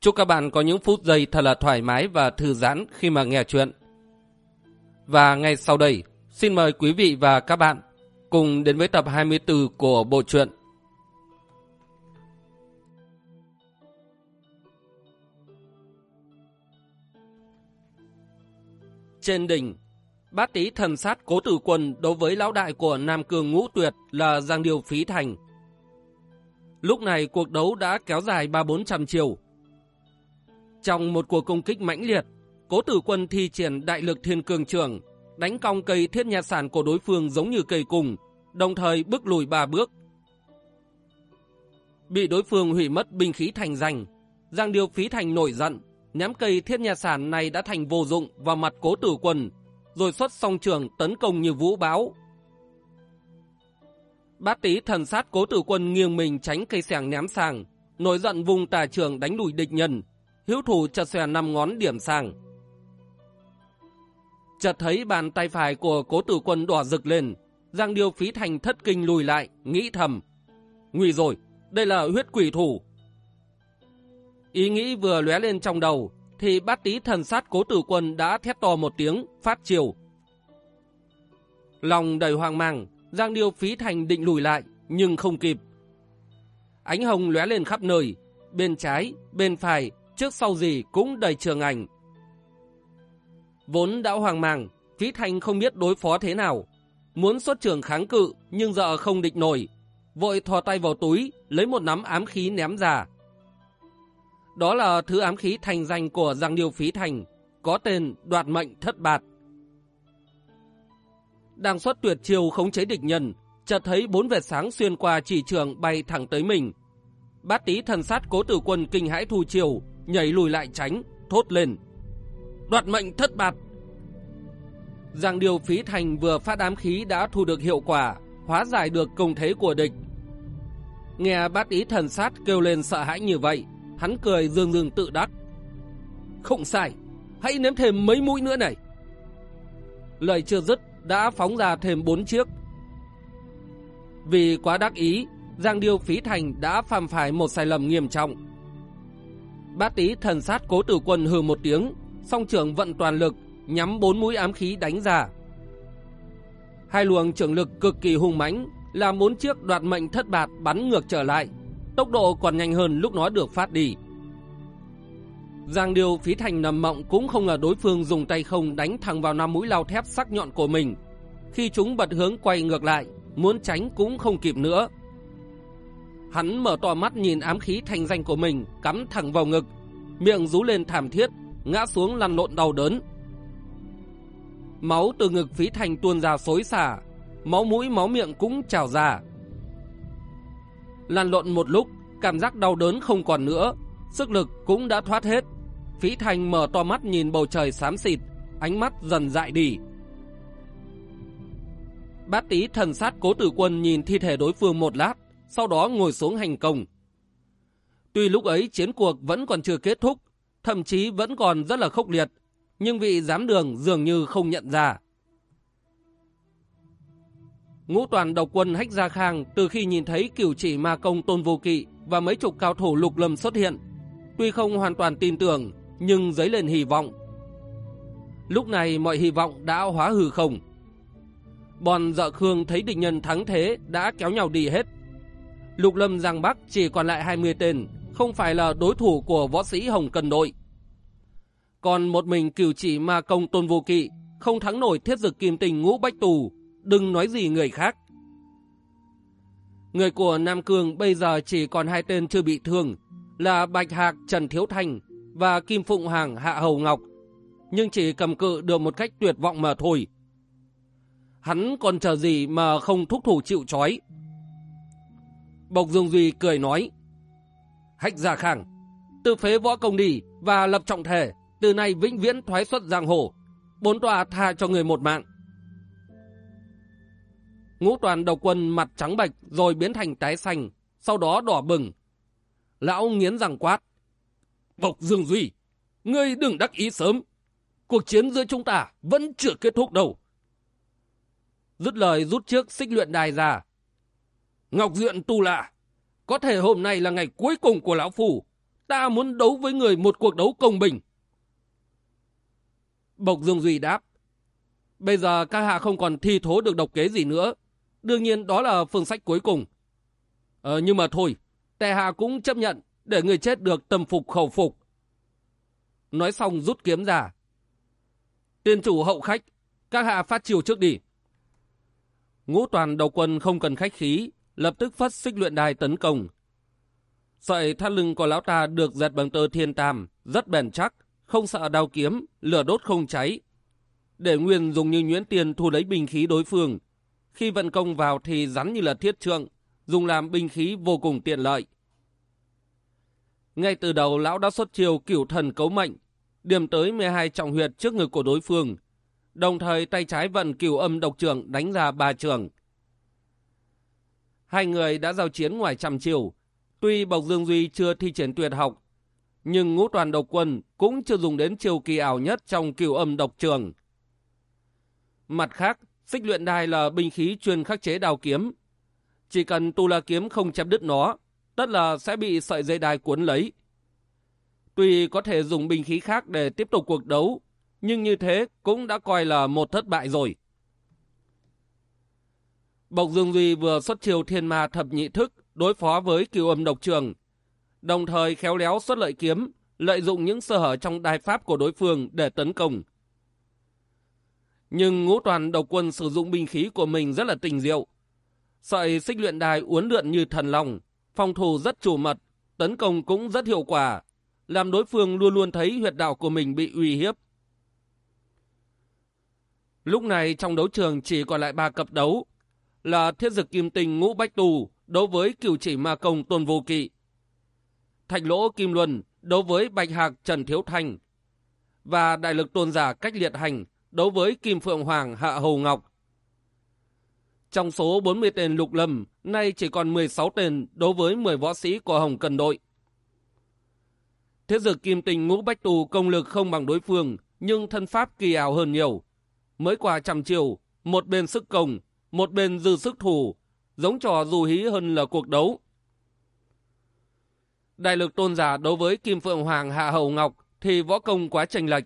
Chúc các bạn có những phút giây thật là thoải mái và thư giãn khi mà nghe chuyện. Và ngay sau đây, xin mời quý vị và các bạn cùng đến với tập 24 của bộ truyện. Trên đỉnh, bát tý thần sát cố tử quân đối với lão đại của Nam Cường Ngũ Tuyệt là Giang Điều Phí Thành. Lúc này cuộc đấu đã kéo dài ba bốn trăm chiều trong một cuộc công kích mãnh liệt, cố tử quân thi triển đại lực thiên cường trường, đánh cong cây thiết nhà sản của đối phương giống như cây cùng, đồng thời bước lùi ba bước. Bị đối phương hủy mất binh khí thành danh, Giang Điều Phí Thành nổi giận, nhắm cây thiết nhà sản này đã thành vô dụng vào mặt cố tử quân, rồi xuất song trường tấn công như vũ báo. Bát tí thần sát cố tử quân nghiêng mình tránh cây sẻng ném sàng, nổi giận vùng tà trường đánh đuổi địch nhân, hữu thủ chợt xòe năm ngón điểm sang. Chợt thấy bàn tay phải của cố tử quân đỏ rực lên, Giang Điêu phí thành thất kinh lùi lại, nghĩ thầm. Nguy rồi, đây là huyết quỷ thủ. Ý nghĩ vừa lóe lên trong đầu, thì bát tí thần sát cố tử quân đã thét to một tiếng, phát chiều. Lòng đầy hoang mang, Giang Điêu phí thành định lùi lại, nhưng không kịp. Ánh hồng lóe lên khắp nơi, bên trái, bên phải, trước sau gì cũng đầy trường ảnh. Vốn đã hoang mang, Phí Thành không biết đối phó thế nào. Muốn xuất trường kháng cự nhưng giờ không địch nổi. Vội thò tay vào túi, lấy một nắm ám khí ném ra. Đó là thứ ám khí thành danh của Giang Điêu Phí Thành, có tên đoạt mệnh thất bạt. Đang xuất tuyệt chiêu khống chế địch nhân, chợt thấy bốn vệt sáng xuyên qua chỉ trường bay thẳng tới mình. Bát tí thần sát cố tử quân kinh hãi thu chiều, nhảy lùi lại tránh, thốt lên. Đoạt mệnh thất bạt. Giang điều phí thành vừa phát ám khí đã thu được hiệu quả, hóa giải được công thế của địch. Nghe bát ý thần sát kêu lên sợ hãi như vậy, hắn cười dương dương tự đắc. Không sai, hãy nếm thêm mấy mũi nữa này. Lời chưa dứt, đã phóng ra thêm bốn chiếc. Vì quá đắc ý, Giang Điêu Phí Thành đã phạm phải một sai lầm nghiêm trọng. Bát tý thần sát cố tử quân hừ một tiếng, song trưởng vận toàn lực, nhắm bốn mũi ám khí đánh ra. Hai luồng trưởng lực cực kỳ hung mãnh, làm bốn chiếc đoạt mệnh thất bạt bắn ngược trở lại, tốc độ còn nhanh hơn lúc nó được phát đi. Giang điều phí thành nằm mộng cũng không ngờ đối phương dùng tay không đánh thẳng vào năm mũi lao thép sắc nhọn của mình. Khi chúng bật hướng quay ngược lại, muốn tránh cũng không kịp nữa. Hắn mở to mắt nhìn ám khí thành danh của mình cắm thẳng vào ngực, miệng rú lên thảm thiết, ngã xuống lăn lộn đau đớn. Máu từ ngực phí thành tuôn ra xối xả, máu mũi máu miệng cũng trào ra. Lăn lộn một lúc, cảm giác đau đớn không còn nữa, sức lực cũng đã thoát hết. Phí thành mở to mắt nhìn bầu trời xám xịt, ánh mắt dần dại đi. Bát tí thần sát cố tử quân nhìn thi thể đối phương một lát, sau đó ngồi xuống hành công. Tuy lúc ấy chiến cuộc vẫn còn chưa kết thúc, thậm chí vẫn còn rất là khốc liệt, nhưng vị giám đường dường như không nhận ra. Ngũ toàn độc quân Hách Gia Khang từ khi nhìn thấy cửu chỉ ma công tôn vô kỵ và mấy chục cao thủ lục lâm xuất hiện, tuy không hoàn toàn tin tưởng, nhưng dấy lên hy vọng. Lúc này mọi hy vọng đã hóa hư không. Bọn dợ Khương thấy địch nhân thắng thế đã kéo nhau đi hết. Lục lâm Giang Bắc chỉ còn lại 20 tên, không phải là đối thủ của võ sĩ Hồng Cần Đội. Còn một mình cửu chỉ ma công tôn vô kỵ, không thắng nổi thiết dực kim tình ngũ bách tù, đừng nói gì người khác. Người của Nam Cương bây giờ chỉ còn hai tên chưa bị thương, là Bạch Hạc Trần Thiếu Thành và Kim Phụng Hàng Hạ Hầu Ngọc, nhưng chỉ cầm cự được một cách tuyệt vọng mà thôi. Hắn còn chờ gì mà không thúc thủ chịu chói. Bộc Dương Duy cười nói, Hách Gia Khang, từ phế võ công đi và lập trọng thể, từ nay vĩnh viễn thoái xuất giang hồ, bốn tòa tha cho người một mạng. Ngũ toàn đầu quân mặt trắng bệch rồi biến thành tái xanh, sau đó đỏ bừng. Lão nghiến răng quát. Bộc Dương Duy, ngươi đừng đắc ý sớm. Cuộc chiến giữa chúng ta vẫn chưa kết thúc đâu. Dứt lời rút trước xích luyện đài ra. Ngọc Diện tu lạ, có thể hôm nay là ngày cuối cùng của Lão Phủ. Ta muốn đấu với người một cuộc đấu công bình. Bộc Dương Duy đáp. Bây giờ các hạ không còn thi thố được độc kế gì nữa. Đương nhiên đó là phương sách cuối cùng. Ờ, nhưng mà thôi, tệ hạ cũng chấp nhận để người chết được tâm phục khẩu phục. Nói xong rút kiếm ra. Tiên chủ hậu khách, các hạ phát chiều trước đi. Ngũ toàn đầu quân không cần khách khí, lập tức phát xích luyện đài tấn công. Sợi thắt lưng của lão ta được dệt bằng tơ thiên tam, rất bền chắc, không sợ đau kiếm, lửa đốt không cháy. Để Nguyên dùng như nhuyễn tiền thu lấy binh khí đối phương. Khi vận công vào thì rắn như là thiết trượng, dùng làm binh khí vô cùng tiện lợi. Ngay từ đầu lão đã xuất chiêu cửu thần cấu mệnh, điểm tới 12 trọng huyệt trước ngực của đối phương, đồng thời tay trái vận cửu âm độc trưởng đánh ra ba trường. Hai người đã giao chiến ngoài trăm chiều, tuy Bộc Dương Duy chưa thi triển tuyệt học, nhưng ngũ toàn độc quân cũng chưa dùng đến chiều kỳ ảo nhất trong cửu âm độc trường. Mặt khác, xích luyện đài là binh khí chuyên khắc chế đào kiếm. Chỉ cần tu la kiếm không chém đứt nó, tất là sẽ bị sợi dây đài cuốn lấy. Tuy có thể dùng binh khí khác để tiếp tục cuộc đấu, nhưng như thế cũng đã coi là một thất bại rồi. Bộc Dương Duy vừa xuất chiêu thiên ma thập nhị thức đối phó với cửu âm độc trường, đồng thời khéo léo xuất lợi kiếm, lợi dụng những sơ hở trong đài pháp của đối phương để tấn công. Nhưng ngũ toàn độc quân sử dụng binh khí của mình rất là tình diệu. Sợi xích luyện đài uốn lượn như thần lòng, phòng thủ rất chủ mật, tấn công cũng rất hiệu quả, làm đối phương luôn luôn thấy huyệt đạo của mình bị uy hiếp. Lúc này trong đấu trường chỉ còn lại ba cặp đấu, là thiết dực kim tinh ngũ bách tù đối với cửu chỉ ma công tôn vô kỵ. Thạch lỗ kim luân đối với bạch hạc trần thiếu thanh. Và đại lực tôn giả cách liệt hành đối với kim phượng hoàng hạ hầu ngọc. Trong số 40 tên lục lâm, nay chỉ còn 16 tên đối với 10 võ sĩ của Hồng Cần Đội. Thế dực kim tình ngũ bách tù công lực không bằng đối phương, nhưng thân pháp kỳ ảo hơn nhiều. Mới qua trăm chiều, một bên sức công, một bên dư sức thủ, giống trò dù hí hơn là cuộc đấu. Đại lực tôn giả đối với Kim Phượng Hoàng Hạ Hầu Ngọc thì võ công quá chênh lệch.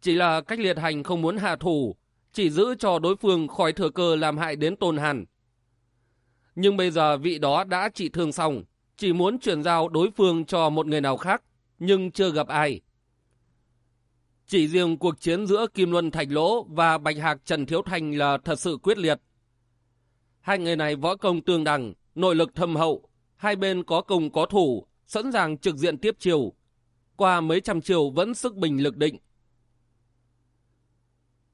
Chỉ là cách liệt hành không muốn hạ thủ, chỉ giữ cho đối phương khỏi thừa cơ làm hại đến tôn hàn. Nhưng bây giờ vị đó đã trị thương xong, chỉ muốn chuyển giao đối phương cho một người nào khác, nhưng chưa gặp ai. Chỉ riêng cuộc chiến giữa Kim Luân Thạch Lỗ và Bạch Hạc Trần Thiếu Thành là thật sự quyết liệt. Hai người này võ công tương đẳng, nội lực thâm hậu, hai bên có công có thủ, sẵn sàng trực diện tiếp chiều. Qua mấy trăm chiều vẫn sức bình lực định.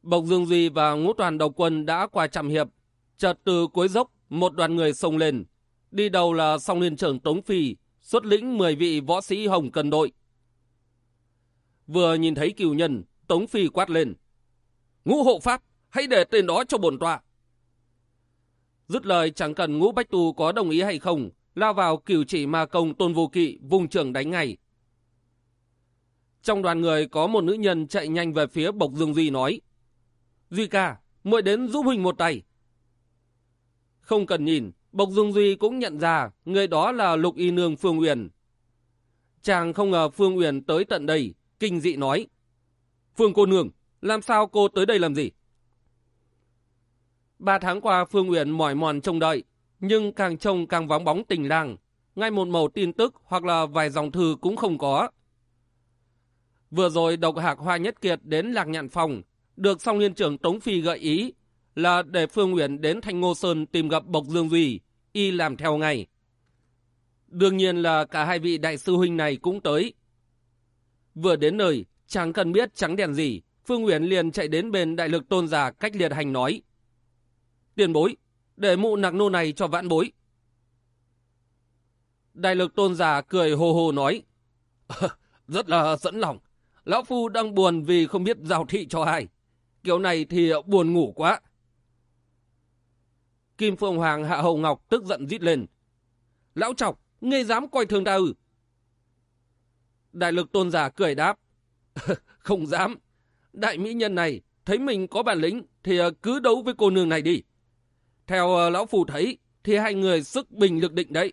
Bộc Dương Duy và ngũ toàn đầu quân đã qua trăm hiệp. Chợt từ cuối dốc, một đoàn người xông lên. Đi đầu là song liên trưởng Tống Phi, xuất lĩnh 10 vị võ sĩ Hồng Cần Đội. Vừa nhìn thấy cửu nhân, Tống Phi quát lên. Ngũ hộ pháp, hãy để tên đó cho bổn tọa. Dứt lời chẳng cần ngũ bách tu có đồng ý hay không, lao vào cửu chỉ ma công tôn vô kỵ, vùng trưởng đánh ngay. Trong đoàn người có một nữ nhân chạy nhanh về phía Bộc Dương Duy nói. Duy ca, muội đến giúp huynh một tay. Không cần nhìn, Bộc Dương Duy cũng nhận ra người đó là Lục Y Nương Phương Uyển. Chàng không ngờ Phương Uyển tới tận đây, kinh dị nói. Phương cô nương, làm sao cô tới đây làm gì? Ba tháng qua Phương Uyển mỏi mòn trông đợi, nhưng càng trông càng vắng bóng tình làng. Ngay một màu tin tức hoặc là vài dòng thư cũng không có. Vừa rồi độc hạc Hoa Nhất Kiệt đến Lạc Nhạn Phòng, được song liên trưởng Tống Phi gợi ý là để Phương Uyển đến Thanh Ngô Sơn tìm gặp Bộc Dương Duy, y làm theo ngay. Đương nhiên là cả hai vị đại sư huynh này cũng tới. Vừa đến nơi, chẳng cần biết trắng đèn gì, Phương Uyển liền chạy đến bên đại lực tôn giả cách liệt hành nói. Tiền bối, để mụ nặc nô này cho vãn bối. Đại lực tôn giả cười hồ hồ nói. Rất là dẫn lòng. Lão Phu đang buồn vì không biết giao thị cho ai. Kiểu này thì buồn ngủ quá. Kim Phượng Hoàng hạ hầu ngọc tức giận rít lên. Lão chọc, ngươi dám coi thường ta ư? Đại lực tôn giả cười đáp. không dám. Đại mỹ nhân này thấy mình có bản lĩnh thì ờ, cứ đấu với cô nương này đi. Theo ờ, lão phù thấy thì hai người sức bình lực định đấy.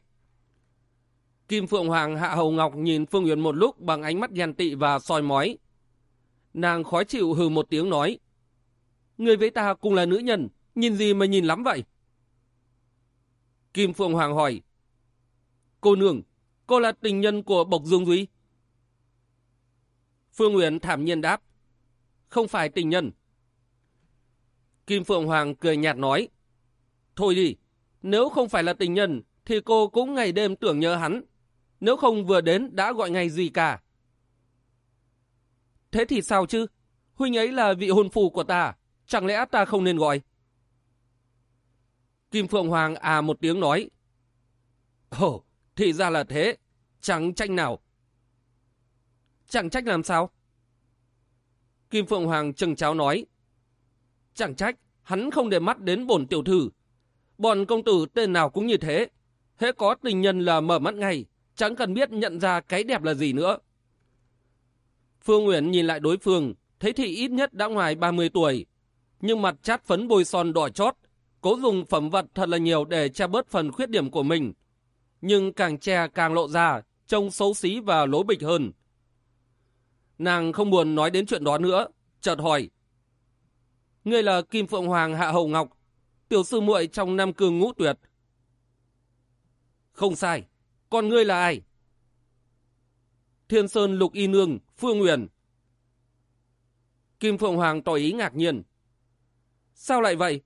Kim Phượng Hoàng hạ hầu ngọc nhìn Phương Uyển một lúc bằng ánh mắt ghen tị và soi mói. Nàng khó chịu hừ một tiếng nói. Người với ta cùng là nữ nhân, nhìn gì mà nhìn lắm vậy? Kim Phượng Hoàng hỏi. Cô nương, cô là tình nhân của Bộc Dương Duy? Phương Uyển thảm nhiên đáp. Không phải tình nhân. Kim Phượng Hoàng cười nhạt nói. Thôi đi, nếu không phải là tình nhân, thì cô cũng ngày đêm tưởng nhớ hắn. Nếu không vừa đến đã gọi ngày gì cả. Thế thì sao chứ? Huynh ấy là vị hôn phu của ta. Chẳng lẽ ta không nên gọi? Kim Phượng Hoàng à một tiếng nói. Ồ, thì ra là thế. Chẳng tranh nào. Chẳng trách làm sao? Kim Phượng Hoàng trừng cháo nói. Chẳng trách, hắn không để mắt đến bổn tiểu thư. Bọn công tử tên nào cũng như thế. Hễ có tình nhân là mở mắt ngay, chẳng cần biết nhận ra cái đẹp là gì nữa. Phương Nguyễn nhìn lại đối phương, thấy thị ít nhất đã ngoài 30 tuổi. Nhưng mặt chát phấn bôi son đỏ chót, cố dùng phẩm vật thật là nhiều để che bớt phần khuyết điểm của mình. Nhưng càng che càng lộ ra, trông xấu xí và lố bịch hơn. Nàng không buồn nói đến chuyện đó nữa, chợt hỏi. Ngươi là Kim Phượng Hoàng Hạ Hậu Ngọc, tiểu sư muội trong năm cường ngũ tuyệt. Không sai, còn ngươi là ai? Thiên Sơn Lục Y Nương, Phương Nguyền. Kim Phượng Hoàng tỏ ý ngạc nhiên. Sao lại vậy?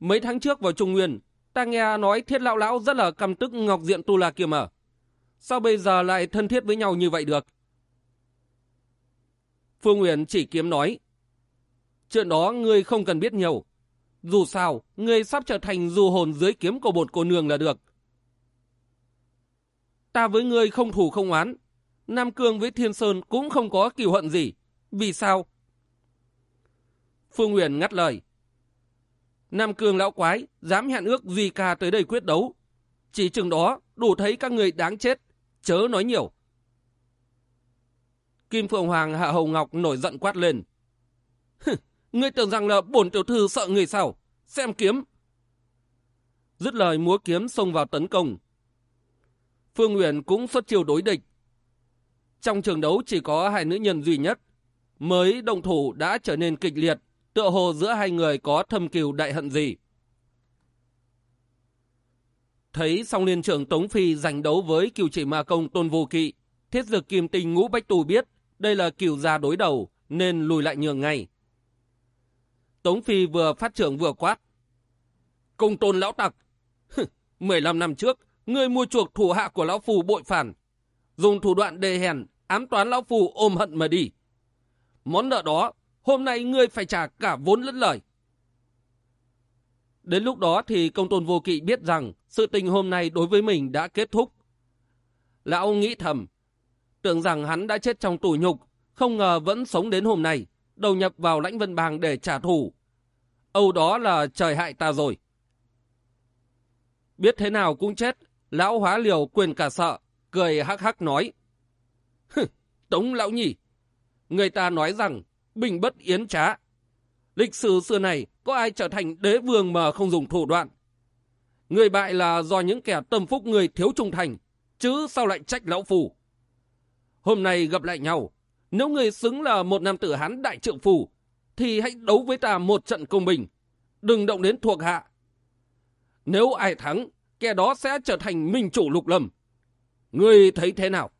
Mấy tháng trước vào Trung Nguyên, ta nghe nói thiết lão lão rất là căm tức Ngọc Diện Tu La kia mà. Sao bây giờ lại thân thiết với nhau như vậy được? Phương Nguyễn chỉ kiếm nói. Chuyện đó ngươi không cần biết nhiều. Dù sao, ngươi sắp trở thành du hồn dưới kiếm của bột cô nương là được. Ta với ngươi không thủ không oán. Nam Cương với Thiên Sơn cũng không có kiều hận gì. Vì sao? Phương Nguyễn ngắt lời. Nam Cương lão quái, dám hẹn ước Duy ca tới đây quyết đấu. Chỉ chừng đó, đủ thấy các người đáng chết. Chớ nói nhiều. Kim Phượng Hoàng Hạ Hầu Ngọc nổi giận quát lên. ngươi tưởng rằng là bổn tiểu thư sợ người sao? Xem kiếm. Dứt lời múa kiếm xông vào tấn công. Phương Nguyễn cũng xuất chiêu đối địch. Trong trường đấu chỉ có hai nữ nhân duy nhất. Mới động thủ đã trở nên kịch liệt, tựa hồ giữa hai người có thâm kiều đại hận gì. Thấy song liên trưởng Tống Phi giành đấu với kiều chỉ ma công tôn vô kỵ, thiết dược kim tinh ngũ bách tù biết đây là kiều gia đối đầu, nên lùi lại nhường ngay. Tống Phi vừa phát trưởng vừa quát. Công tôn lão tặc. 15 năm trước, ngươi mua chuộc thủ hạ của lão phù bội phản. Dùng thủ đoạn đề hèn, ám toán lão phù ôm hận mà đi. Món nợ đó, hôm nay ngươi phải trả cả vốn lẫn lời. Đến lúc đó thì công tôn vô kỵ biết rằng sự tình hôm nay đối với mình đã kết thúc. Lão nghĩ thầm, tưởng rằng hắn đã chết trong tù nhục, không ngờ vẫn sống đến hôm nay, đầu nhập vào lãnh vân bang để trả thù. Âu đó là trời hại ta rồi. Biết thế nào cũng chết, lão hóa liều quyền cả sợ, cười hắc hắc nói. Tống lão nhỉ, người ta nói rằng bình bất yến trá. Lịch sử xưa này có ai trở thành đế vương mà không dùng thủ đoạn. Người bại là do những kẻ tâm phúc người thiếu trung thành, chứ sao lại trách lão phù. Hôm nay gặp lại nhau, nếu người xứng là một nam tử hán đại trượng phù, thì hãy đấu với ta một trận công bình. Đừng động đến thuộc hạ. Nếu ai thắng, kẻ đó sẽ trở thành minh chủ lục lâm. Ngươi thấy thế nào?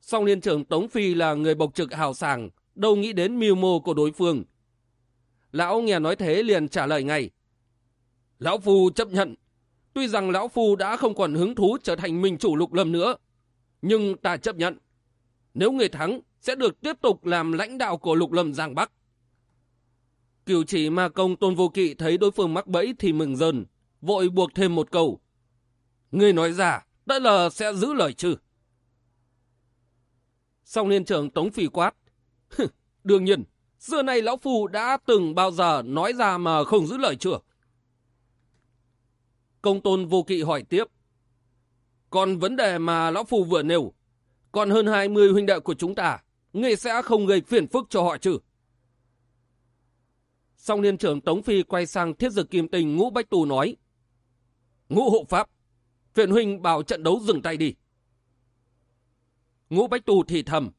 Song liên trưởng Tống Phi là người bộc trực hào sàng, đâu nghĩ đến mưu mô của đối phương. Lão nghe nói thế liền trả lời ngay. Lão Phu chấp nhận. Tuy rằng Lão Phu đã không còn hứng thú trở thành minh chủ lục lâm nữa, nhưng ta chấp nhận. Nếu người thắng, sẽ được tiếp tục làm lãnh đạo của lục lâm Giang Bắc. Cửu chỉ ma công tôn vô kỵ thấy đối phương mắc bẫy thì mừng dần, vội buộc thêm một câu. Người nói ra, đã là sẽ giữ lời chứ. Song liên trưởng Tống Phi quát. Đương nhiên, xưa nay lão phu đã từng bao giờ nói ra mà không giữ lời chưa? Công tôn vô kỵ hỏi tiếp. Còn vấn đề mà lão phu vừa nêu, còn hơn 20 huynh đệ của chúng ta, ngươi sẽ không gây phiền phức cho họ chứ? Song liên trưởng Tống Phi quay sang thiết dực kim tình ngũ bách tù nói. Ngũ hộ pháp, viện huynh bảo trận đấu dừng tay đi. Ngũ bách tù thì thầm.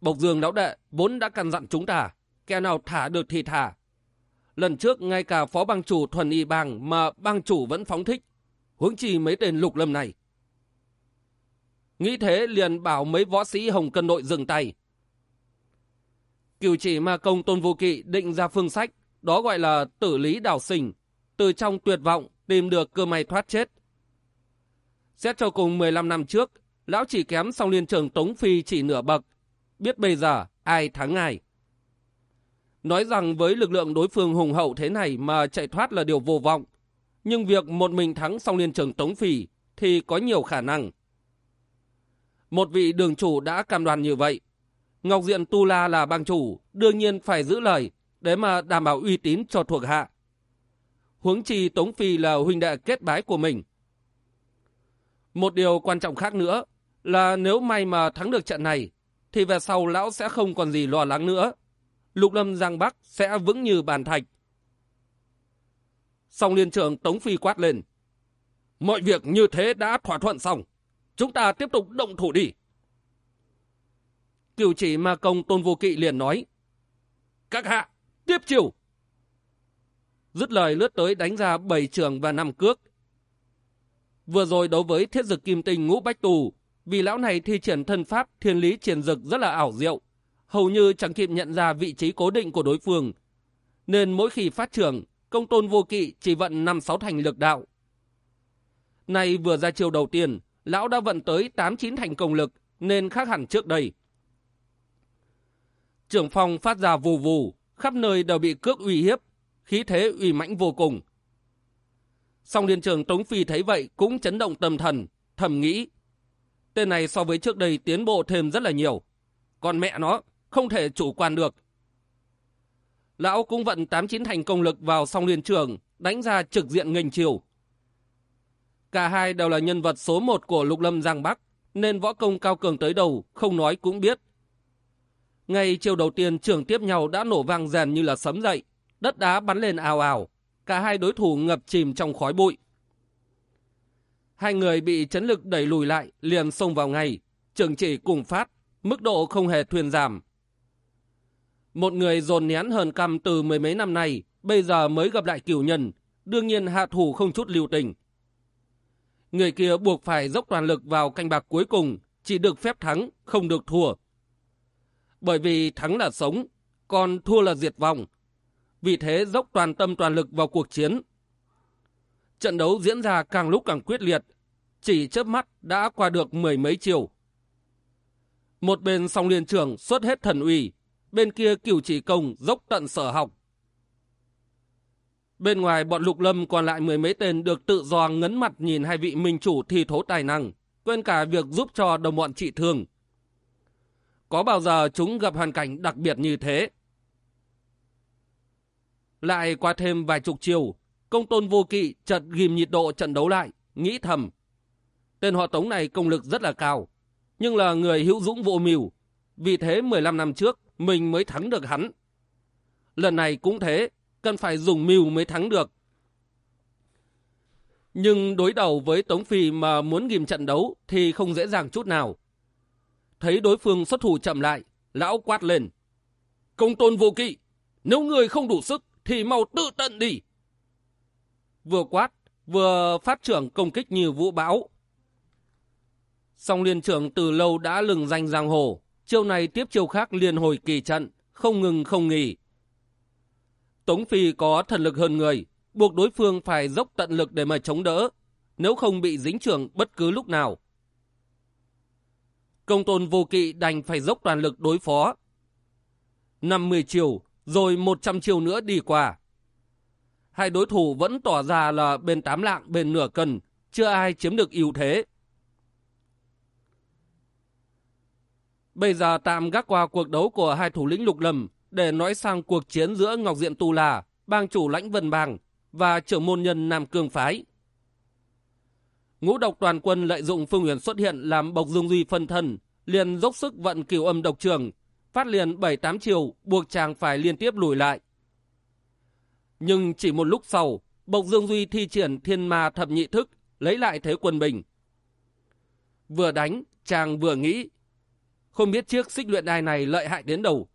Bộc dương lão đệ vốn đã căn dặn chúng ta, kẻ nào thả được thì thả. Lần trước ngay cả phó bang chủ thuần y bang mà bang chủ vẫn phóng thích, hướng chi mấy tên lục lâm này. Nghĩ thế liền bảo mấy võ sĩ hồng cân nội dừng tay. Cửu chỉ ma công tôn vô kỵ định ra phương sách, đó gọi là tử lý đảo sinh, từ trong tuyệt vọng tìm được cơ may thoát chết. Xét cho cùng 15 năm trước, lão chỉ kém song liên trường Tống Phi chỉ nửa bậc, biết bây giờ ai thắng ai. Nói rằng với lực lượng đối phương hùng hậu thế này mà chạy thoát là điều vô vọng, nhưng việc một mình thắng song liên trường Tống Phi thì có nhiều khả năng. Một vị đường chủ đã cam đoan như vậy. Ngọc Diện Tu La là bang chủ, đương nhiên phải giữ lời để mà đảm bảo uy tín cho thuộc hạ. Huống chi Tống Phi là huynh đệ kết bái của mình. Một điều quan trọng khác nữa là nếu may mà thắng được trận này, thì về sau lão sẽ không còn gì lo lắng nữa. Lục lâm Giang Bắc sẽ vững như bàn thạch. Song liên trưởng Tống Phi quát lên. Mọi việc như thế đã thỏa thuận xong. Chúng ta tiếp tục động thủ đi. Cửu chỉ ma công tôn vô kỵ liền nói. Các hạ, tiếp chiều. Dứt lời lướt tới đánh ra bảy trường và năm cước. Vừa rồi đối với thiết dực kim tinh ngũ bách tù, vì lão này thi triển thân pháp thiên lý triển dực rất là ảo diệu, hầu như chẳng kịp nhận ra vị trí cố định của đối phương. Nên mỗi khi phát trường, công tôn vô kỵ chỉ vận năm sáu thành lực đạo. Nay vừa ra chiều đầu tiên, lão đã vận tới 8-9 thành công lực, nên khác hẳn trước đây. Trưởng phòng phát ra vù vù, khắp nơi đều bị cước uy hiếp, khí thế uy mãnh vô cùng. Song liên trường Tống Phi thấy vậy cũng chấn động tâm thần, thầm nghĩ. Tên này so với trước đây tiến bộ thêm rất là nhiều. Còn mẹ nó, không thể chủ quan được. Lão cũng vận 89 thành công lực vào song liên trường, đánh ra trực diện nghênh chiều. Cả hai đều là nhân vật số một của lục lâm Giang Bắc, nên võ công cao cường tới đầu, không nói cũng biết. Ngay chiều đầu tiên trưởng tiếp nhau đã nổ vang rèn như là sấm dậy, đất đá bắn lên ào ào, cả hai đối thủ ngập chìm trong khói bụi. Hai người bị chấn lực đẩy lùi lại, liền xông vào ngay, trường chỉ cùng phát, mức độ không hề thuyền giảm. Một người dồn nén hờn căm từ mười mấy năm nay, bây giờ mới gặp lại cửu nhân, đương nhiên hạ thủ không chút lưu tình. Người kia buộc phải dốc toàn lực vào canh bạc cuối cùng, chỉ được phép thắng, không được thua. Bởi vì thắng là sống, còn thua là diệt vong. Vì thế dốc toàn tâm toàn lực vào cuộc chiến. Trận đấu diễn ra càng lúc càng quyết liệt, chỉ chớp mắt đã qua được mười mấy chiều. Một bên song liên trưởng xuất hết thần uy, bên kia cửu chỉ công dốc tận sở học. Bên ngoài bọn lục lâm còn lại mười mấy tên được tự do ngấn mặt nhìn hai vị minh chủ thi thố tài năng, quên cả việc giúp cho đồng bọn trị thương. Có bao giờ chúng gặp hoàn cảnh đặc biệt như thế? Lại qua thêm vài chục chiều, công tôn vô kỵ chợt ghim nhiệt độ trận đấu lại, nghĩ thầm. Tên họ tống này công lực rất là cao, nhưng là người hữu dũng vô mưu. Vì thế 15 năm trước, mình mới thắng được hắn. Lần này cũng thế, cần phải dùng mưu mới thắng được. Nhưng đối đầu với Tống Phi mà muốn ghim trận đấu thì không dễ dàng chút nào. Thấy đối phương xuất thủ chậm lại, lão quát lên. Công tôn vô kỵ, nếu người không đủ sức thì mau tự tận đi. Vừa quát, vừa phát trưởng công kích như vũ bão. Song liên trưởng từ lâu đã lừng danh giang hồ, chiêu này tiếp chiêu khác liên hồi kỳ trận, không ngừng không nghỉ. Tống Phi có thần lực hơn người, buộc đối phương phải dốc tận lực để mà chống đỡ, nếu không bị dính trường bất cứ lúc nào. Công tôn vô kỵ đành phải dốc toàn lực đối phó. 50 chiều, rồi 100 chiều nữa đi qua. Hai đối thủ vẫn tỏ ra là bên tám lạng bên nửa cân, chưa ai chiếm được ưu thế. Bây giờ tạm gác qua cuộc đấu của hai thủ lĩnh lục lâm để nói sang cuộc chiến giữa Ngọc Diện Tu La, bang chủ lãnh Vân Bàng và trưởng môn nhân Nam Cương Phái. Ngũ độc toàn quân lợi dụng Phương Huyền xuất hiện làm bộc dương duy phân thân, liền dốc sức vận cửu âm độc trường, phát liền 7-8 chiều buộc chàng phải liên tiếp lùi lại. Nhưng chỉ một lúc sau, Bộc Dương Duy thi triển thiên ma thập nhị thức, lấy lại thế quân bình. Vừa đánh, chàng vừa nghĩ. Không biết chiếc xích luyện đài này lợi hại đến đâu.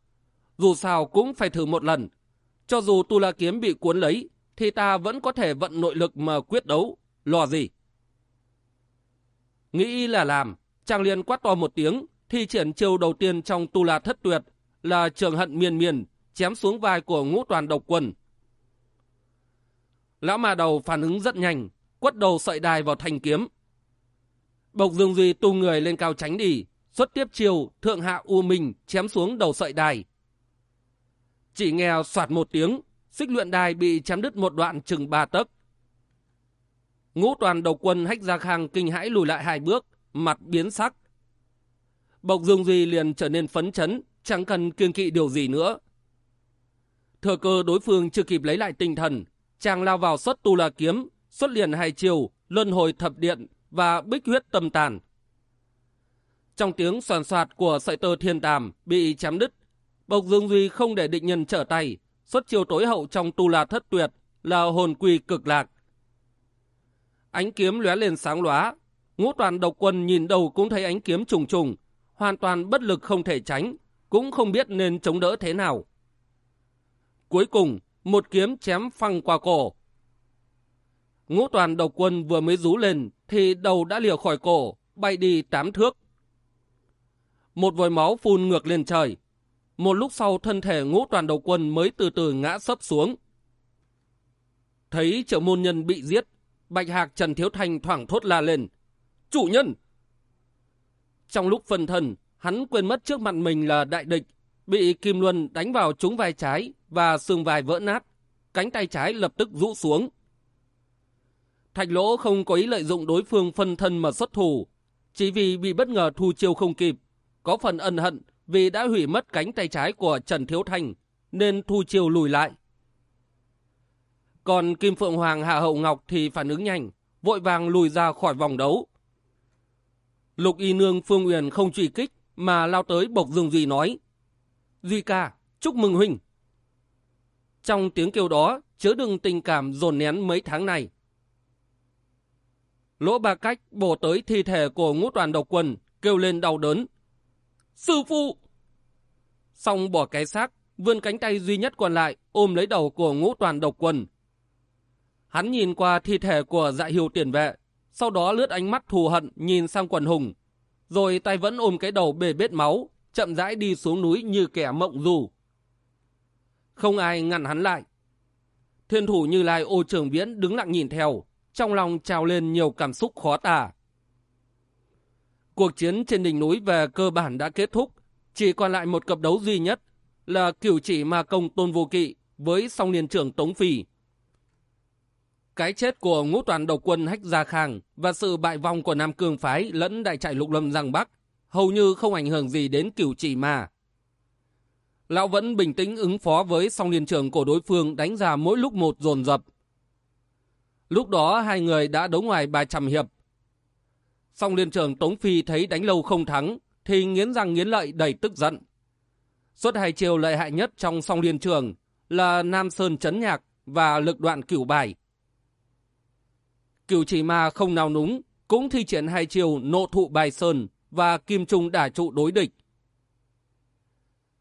Dù sao cũng phải thử một lần. Cho dù tu la kiếm bị cuốn lấy, thì ta vẫn có thể vận nội lực mà quyết đấu. Lo gì? Nghĩ là làm, chàng liền quát to một tiếng, thi triển chiêu đầu tiên trong tu la thất tuyệt là trường hận miền miền, chém xuống vai của ngũ toàn độc quân. Lão mà đầu phản ứng rất nhanh, quất đầu sợi đài vào thanh kiếm. Bộc Dương Duy tu người lên cao tránh đi, xuất tiếp chiều, thượng hạ u minh chém xuống đầu sợi đài. Chỉ nghe soạt một tiếng, xích luyện đài bị chém đứt một đoạn chừng ba tấc. Ngũ toàn đầu quân hách ra khang kinh hãi lùi lại hai bước, mặt biến sắc. Bộc Dương Duy liền trở nên phấn chấn, chẳng cần kiêng kỵ điều gì nữa. Thừa cơ đối phương chưa kịp lấy lại tinh thần, chàng lao vào xuất tu la kiếm, xuất liền hai chiều, luân hồi thập điện và bích huyết tâm tàn. Trong tiếng soàn soạt của sợi tơ thiên tàm bị chém đứt, Bộc Dương Duy không để định nhân trở tay, xuất chiều tối hậu trong tu la thất tuyệt là hồn quỳ cực lạc. Ánh kiếm lóe lên sáng lóa, ngũ toàn độc quân nhìn đầu cũng thấy ánh kiếm trùng trùng, hoàn toàn bất lực không thể tránh, cũng không biết nên chống đỡ thế nào. Cuối cùng, một kiếm chém phăng qua cổ. Ngũ toàn độc quân vừa mới rú lên, thì đầu đã lìa khỏi cổ, bay đi tám thước. Một vòi máu phun ngược lên trời. Một lúc sau thân thể ngũ toàn đầu quân mới từ từ ngã sấp xuống. Thấy triệu môn nhân bị giết, Bạch Hạc Trần Thiếu Thanh thoảng thốt la lên. Chủ nhân! Trong lúc phân thân, hắn quên mất trước mặt mình là đại địch, bị Kim Luân đánh vào trúng vai trái và xương vai vỡ nát, cánh tay trái lập tức rũ xuống. Thạch lỗ không có ý lợi dụng đối phương phân thân mà xuất thủ, chỉ vì bị bất ngờ thu chiêu không kịp, có phần ân hận vì đã hủy mất cánh tay trái của Trần Thiếu Thành nên thu chiêu lùi lại. Còn Kim Phượng Hoàng Hạ Hậu Ngọc thì phản ứng nhanh, vội vàng lùi ra khỏi vòng đấu. Lục y nương Phương Uyển không truy kích, mà lao tới Bộc Dương Duy nói. Duy ca, chúc mừng huynh. Trong tiếng kêu đó, chứa đựng tình cảm dồn nén mấy tháng này. Lỗ ba cách bổ tới thi thể của ngũ toàn độc quân, kêu lên đau đớn. Sư phụ! Xong bỏ cái xác, vươn cánh tay duy nhất còn lại, ôm lấy đầu của ngũ toàn độc quân. Hắn nhìn qua thi thể của dạ hiệu tiền vệ, sau đó lướt ánh mắt thù hận nhìn sang quần hùng, rồi tay vẫn ôm cái đầu bề bết máu, chậm rãi đi xuống núi như kẻ mộng dù. Không ai ngăn hắn lại. Thiên thủ như lai ô trường viễn đứng lặng nhìn theo, trong lòng trào lên nhiều cảm xúc khó tả. Cuộc chiến trên đỉnh núi về cơ bản đã kết thúc, chỉ còn lại một cặp đấu duy nhất là cửu chỉ ma công tôn vô kỵ với song Liên trưởng Tống Phi. Cái chết của ngũ toàn độc quân Hách Gia Khang và sự bại vong của Nam Cương Phái lẫn đại trại lục lâm Giang Bắc hầu như không ảnh hưởng gì đến cửu chỉ ma. Lão vẫn bình tĩnh ứng phó với song liên trưởng của đối phương đánh ra mỗi lúc một dồn dập. Lúc đó hai người đã đấu ngoài 300 hiệp. Song liên trường Tống Phi thấy đánh lâu không thắng thì nghiến răng nghiến lợi đầy tức giận. Suốt hai chiều lợi hại nhất trong song liên trường là Nam Sơn Chấn Nhạc và lực đoạn cửu bài. Cửu chỉ ma không nào núng, cũng thi triển hai chiều nộ thụ bài sơn và kim trung đả trụ đối địch.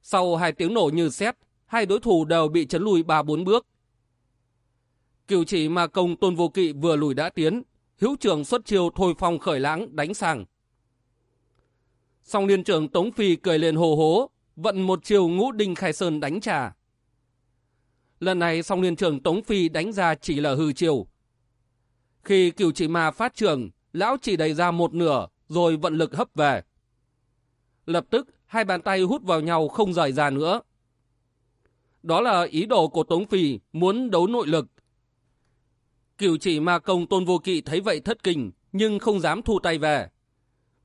Sau hai tiếng nổ như sét, hai đối thủ đều bị chấn lùi ba bốn bước. Cửu chỉ ma công tôn vô kỵ vừa lùi đã tiến, hữu trưởng xuất chiêu thôi phong khởi lãng đánh sang. Song liên trưởng Tống Phi cười lên hồ hố, vận một chiều ngũ đinh khai sơn đánh trà. Lần này song liên trưởng Tống Phi đánh ra chỉ là hư chiều, khi cửu chỉ ma phát trường, lão chỉ đẩy ra một nửa, rồi vận lực hấp về. Lập tức, hai bàn tay hút vào nhau không rời ra nữa. Đó là ý đồ của Tống Phi muốn đấu nội lực. Cửu chỉ ma công tôn vô kỵ thấy vậy thất kinh, nhưng không dám thu tay về.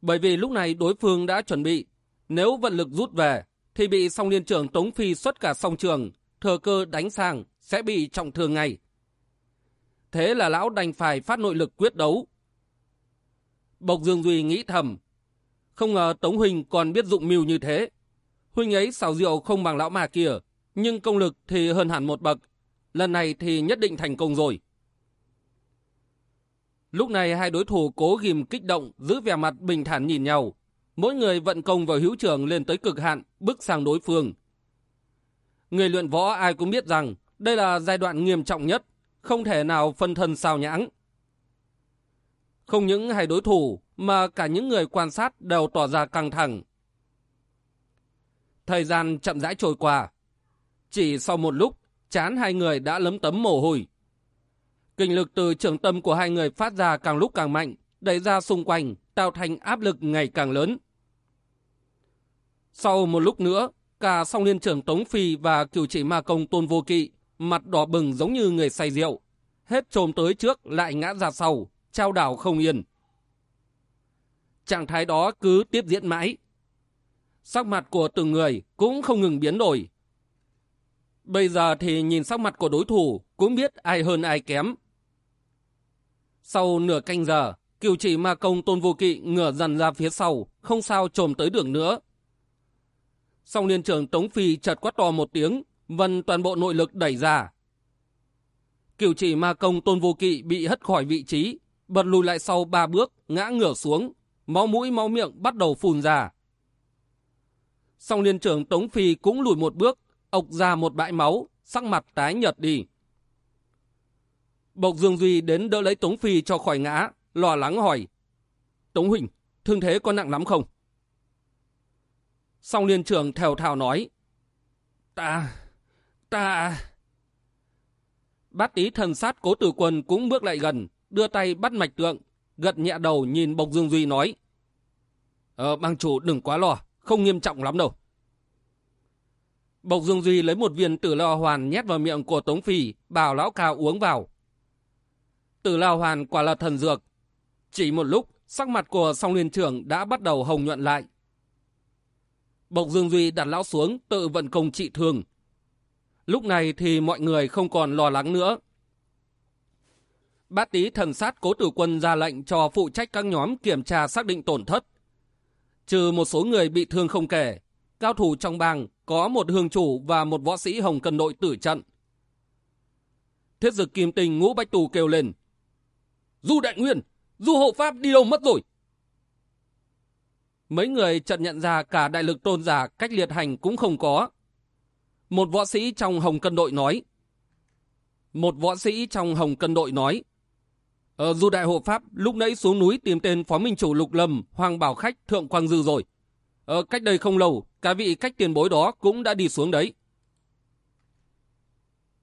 Bởi vì lúc này đối phương đã chuẩn bị, Nếu vận lực rút về, thì bị song liên trưởng Tống Phi xuất cả song trường, thừa cơ đánh sang, sẽ bị trọng thương ngay. Thế là lão đành phải phát nội lực quyết đấu. Bộc Dương Duy nghĩ thầm, không ngờ Tống huỳnh còn biết dụng mưu như thế. Huynh ấy xào rượu không bằng lão mà kia, nhưng công lực thì hơn hẳn một bậc. Lần này thì nhất định thành công rồi. Lúc này hai đối thủ cố ghim kích động, giữ vẻ mặt bình thản nhìn nhau. Mỗi người vận công vào hữu trường lên tới cực hạn, bước sang đối phương. Người luyện võ ai cũng biết rằng đây là giai đoạn nghiêm trọng nhất, không thể nào phân thân sao nhãng. Không những hai đối thủ mà cả những người quan sát đều tỏ ra căng thẳng. Thời gian chậm rãi trôi qua. Chỉ sau một lúc, chán hai người đã lấm tấm mồ hôi. Kinh lực từ trường tâm của hai người phát ra càng lúc càng mạnh, đẩy ra xung quanh, tạo thành áp lực ngày càng lớn. Sau một lúc nữa, cả song liên trưởng Tống Phi và cựu chỉ ma công Tôn Vô Kỵ, mặt đỏ bừng giống như người say rượu. Hết trồm tới trước lại ngã ra sau, trao đảo không yên. Trạng thái đó cứ tiếp diễn mãi. Sắc mặt của từng người cũng không ngừng biến đổi. Bây giờ thì nhìn sắc mặt của đối thủ cũng biết ai hơn ai kém. Sau nửa canh giờ, kiều chỉ ma công tôn vô kỵ ngửa dần ra phía sau, không sao trồm tới đường nữa. Song liên trưởng Tống Phi chợt quát to một tiếng, vần toàn bộ nội lực đẩy ra. Kiều chỉ ma công tôn vô kỵ bị hất khỏi vị trí, bật lùi lại sau ba bước, ngã ngửa xuống, máu mũi máu miệng bắt đầu phun ra. Song liên trưởng Tống Phi cũng lùi một bước, ộc ra một bãi máu, sắc mặt tái nhợt đi. Bộc Dương Duy đến đỡ lấy Tống Phi cho khỏi ngã, lo lắng hỏi. Tống Huỳnh, thương thế có nặng lắm không? Song liên trưởng thèo thào nói. Ta, ta... Bát tí thần sát cố tử quân cũng bước lại gần, đưa tay bắt mạch tượng, gật nhẹ đầu nhìn Bộc Dương Duy nói. Ờ, bang chủ đừng quá lo, không nghiêm trọng lắm đâu. Bộc Dương Duy lấy một viên tử lo hoàn nhét vào miệng của Tống Phi, bảo lão cao uống vào. Tử lao hoàn quả là thần dược. Chỉ một lúc, sắc mặt của song liên trưởng đã bắt đầu hồng nhuận lại. Bộc Dương Duy đặt lão xuống tự vận công trị thương. Lúc này thì mọi người không còn lo lắng nữa. Bát tý thần sát cố tử quân ra lệnh cho phụ trách các nhóm kiểm tra xác định tổn thất. Trừ một số người bị thương không kể, cao thủ trong bang có một hương chủ và một võ sĩ hồng cần đội tử trận. Thiết dực kim tình ngũ bách tù kêu lên. Du đại nguyên, du hộ pháp đi đâu mất rồi? Mấy người chợt nhận ra cả đại lực tôn giả cách liệt hành cũng không có. Một võ sĩ trong hồng cân đội nói. Một võ sĩ trong hồng cân đội nói. Ờ, Ở du đại hộ pháp lúc nãy xuống núi tìm tên phó minh chủ lục lâm, hoàng bảo khách thượng quang dư rồi. Ở cách đây không lâu, cả vị cách tiền bối đó cũng đã đi xuống đấy.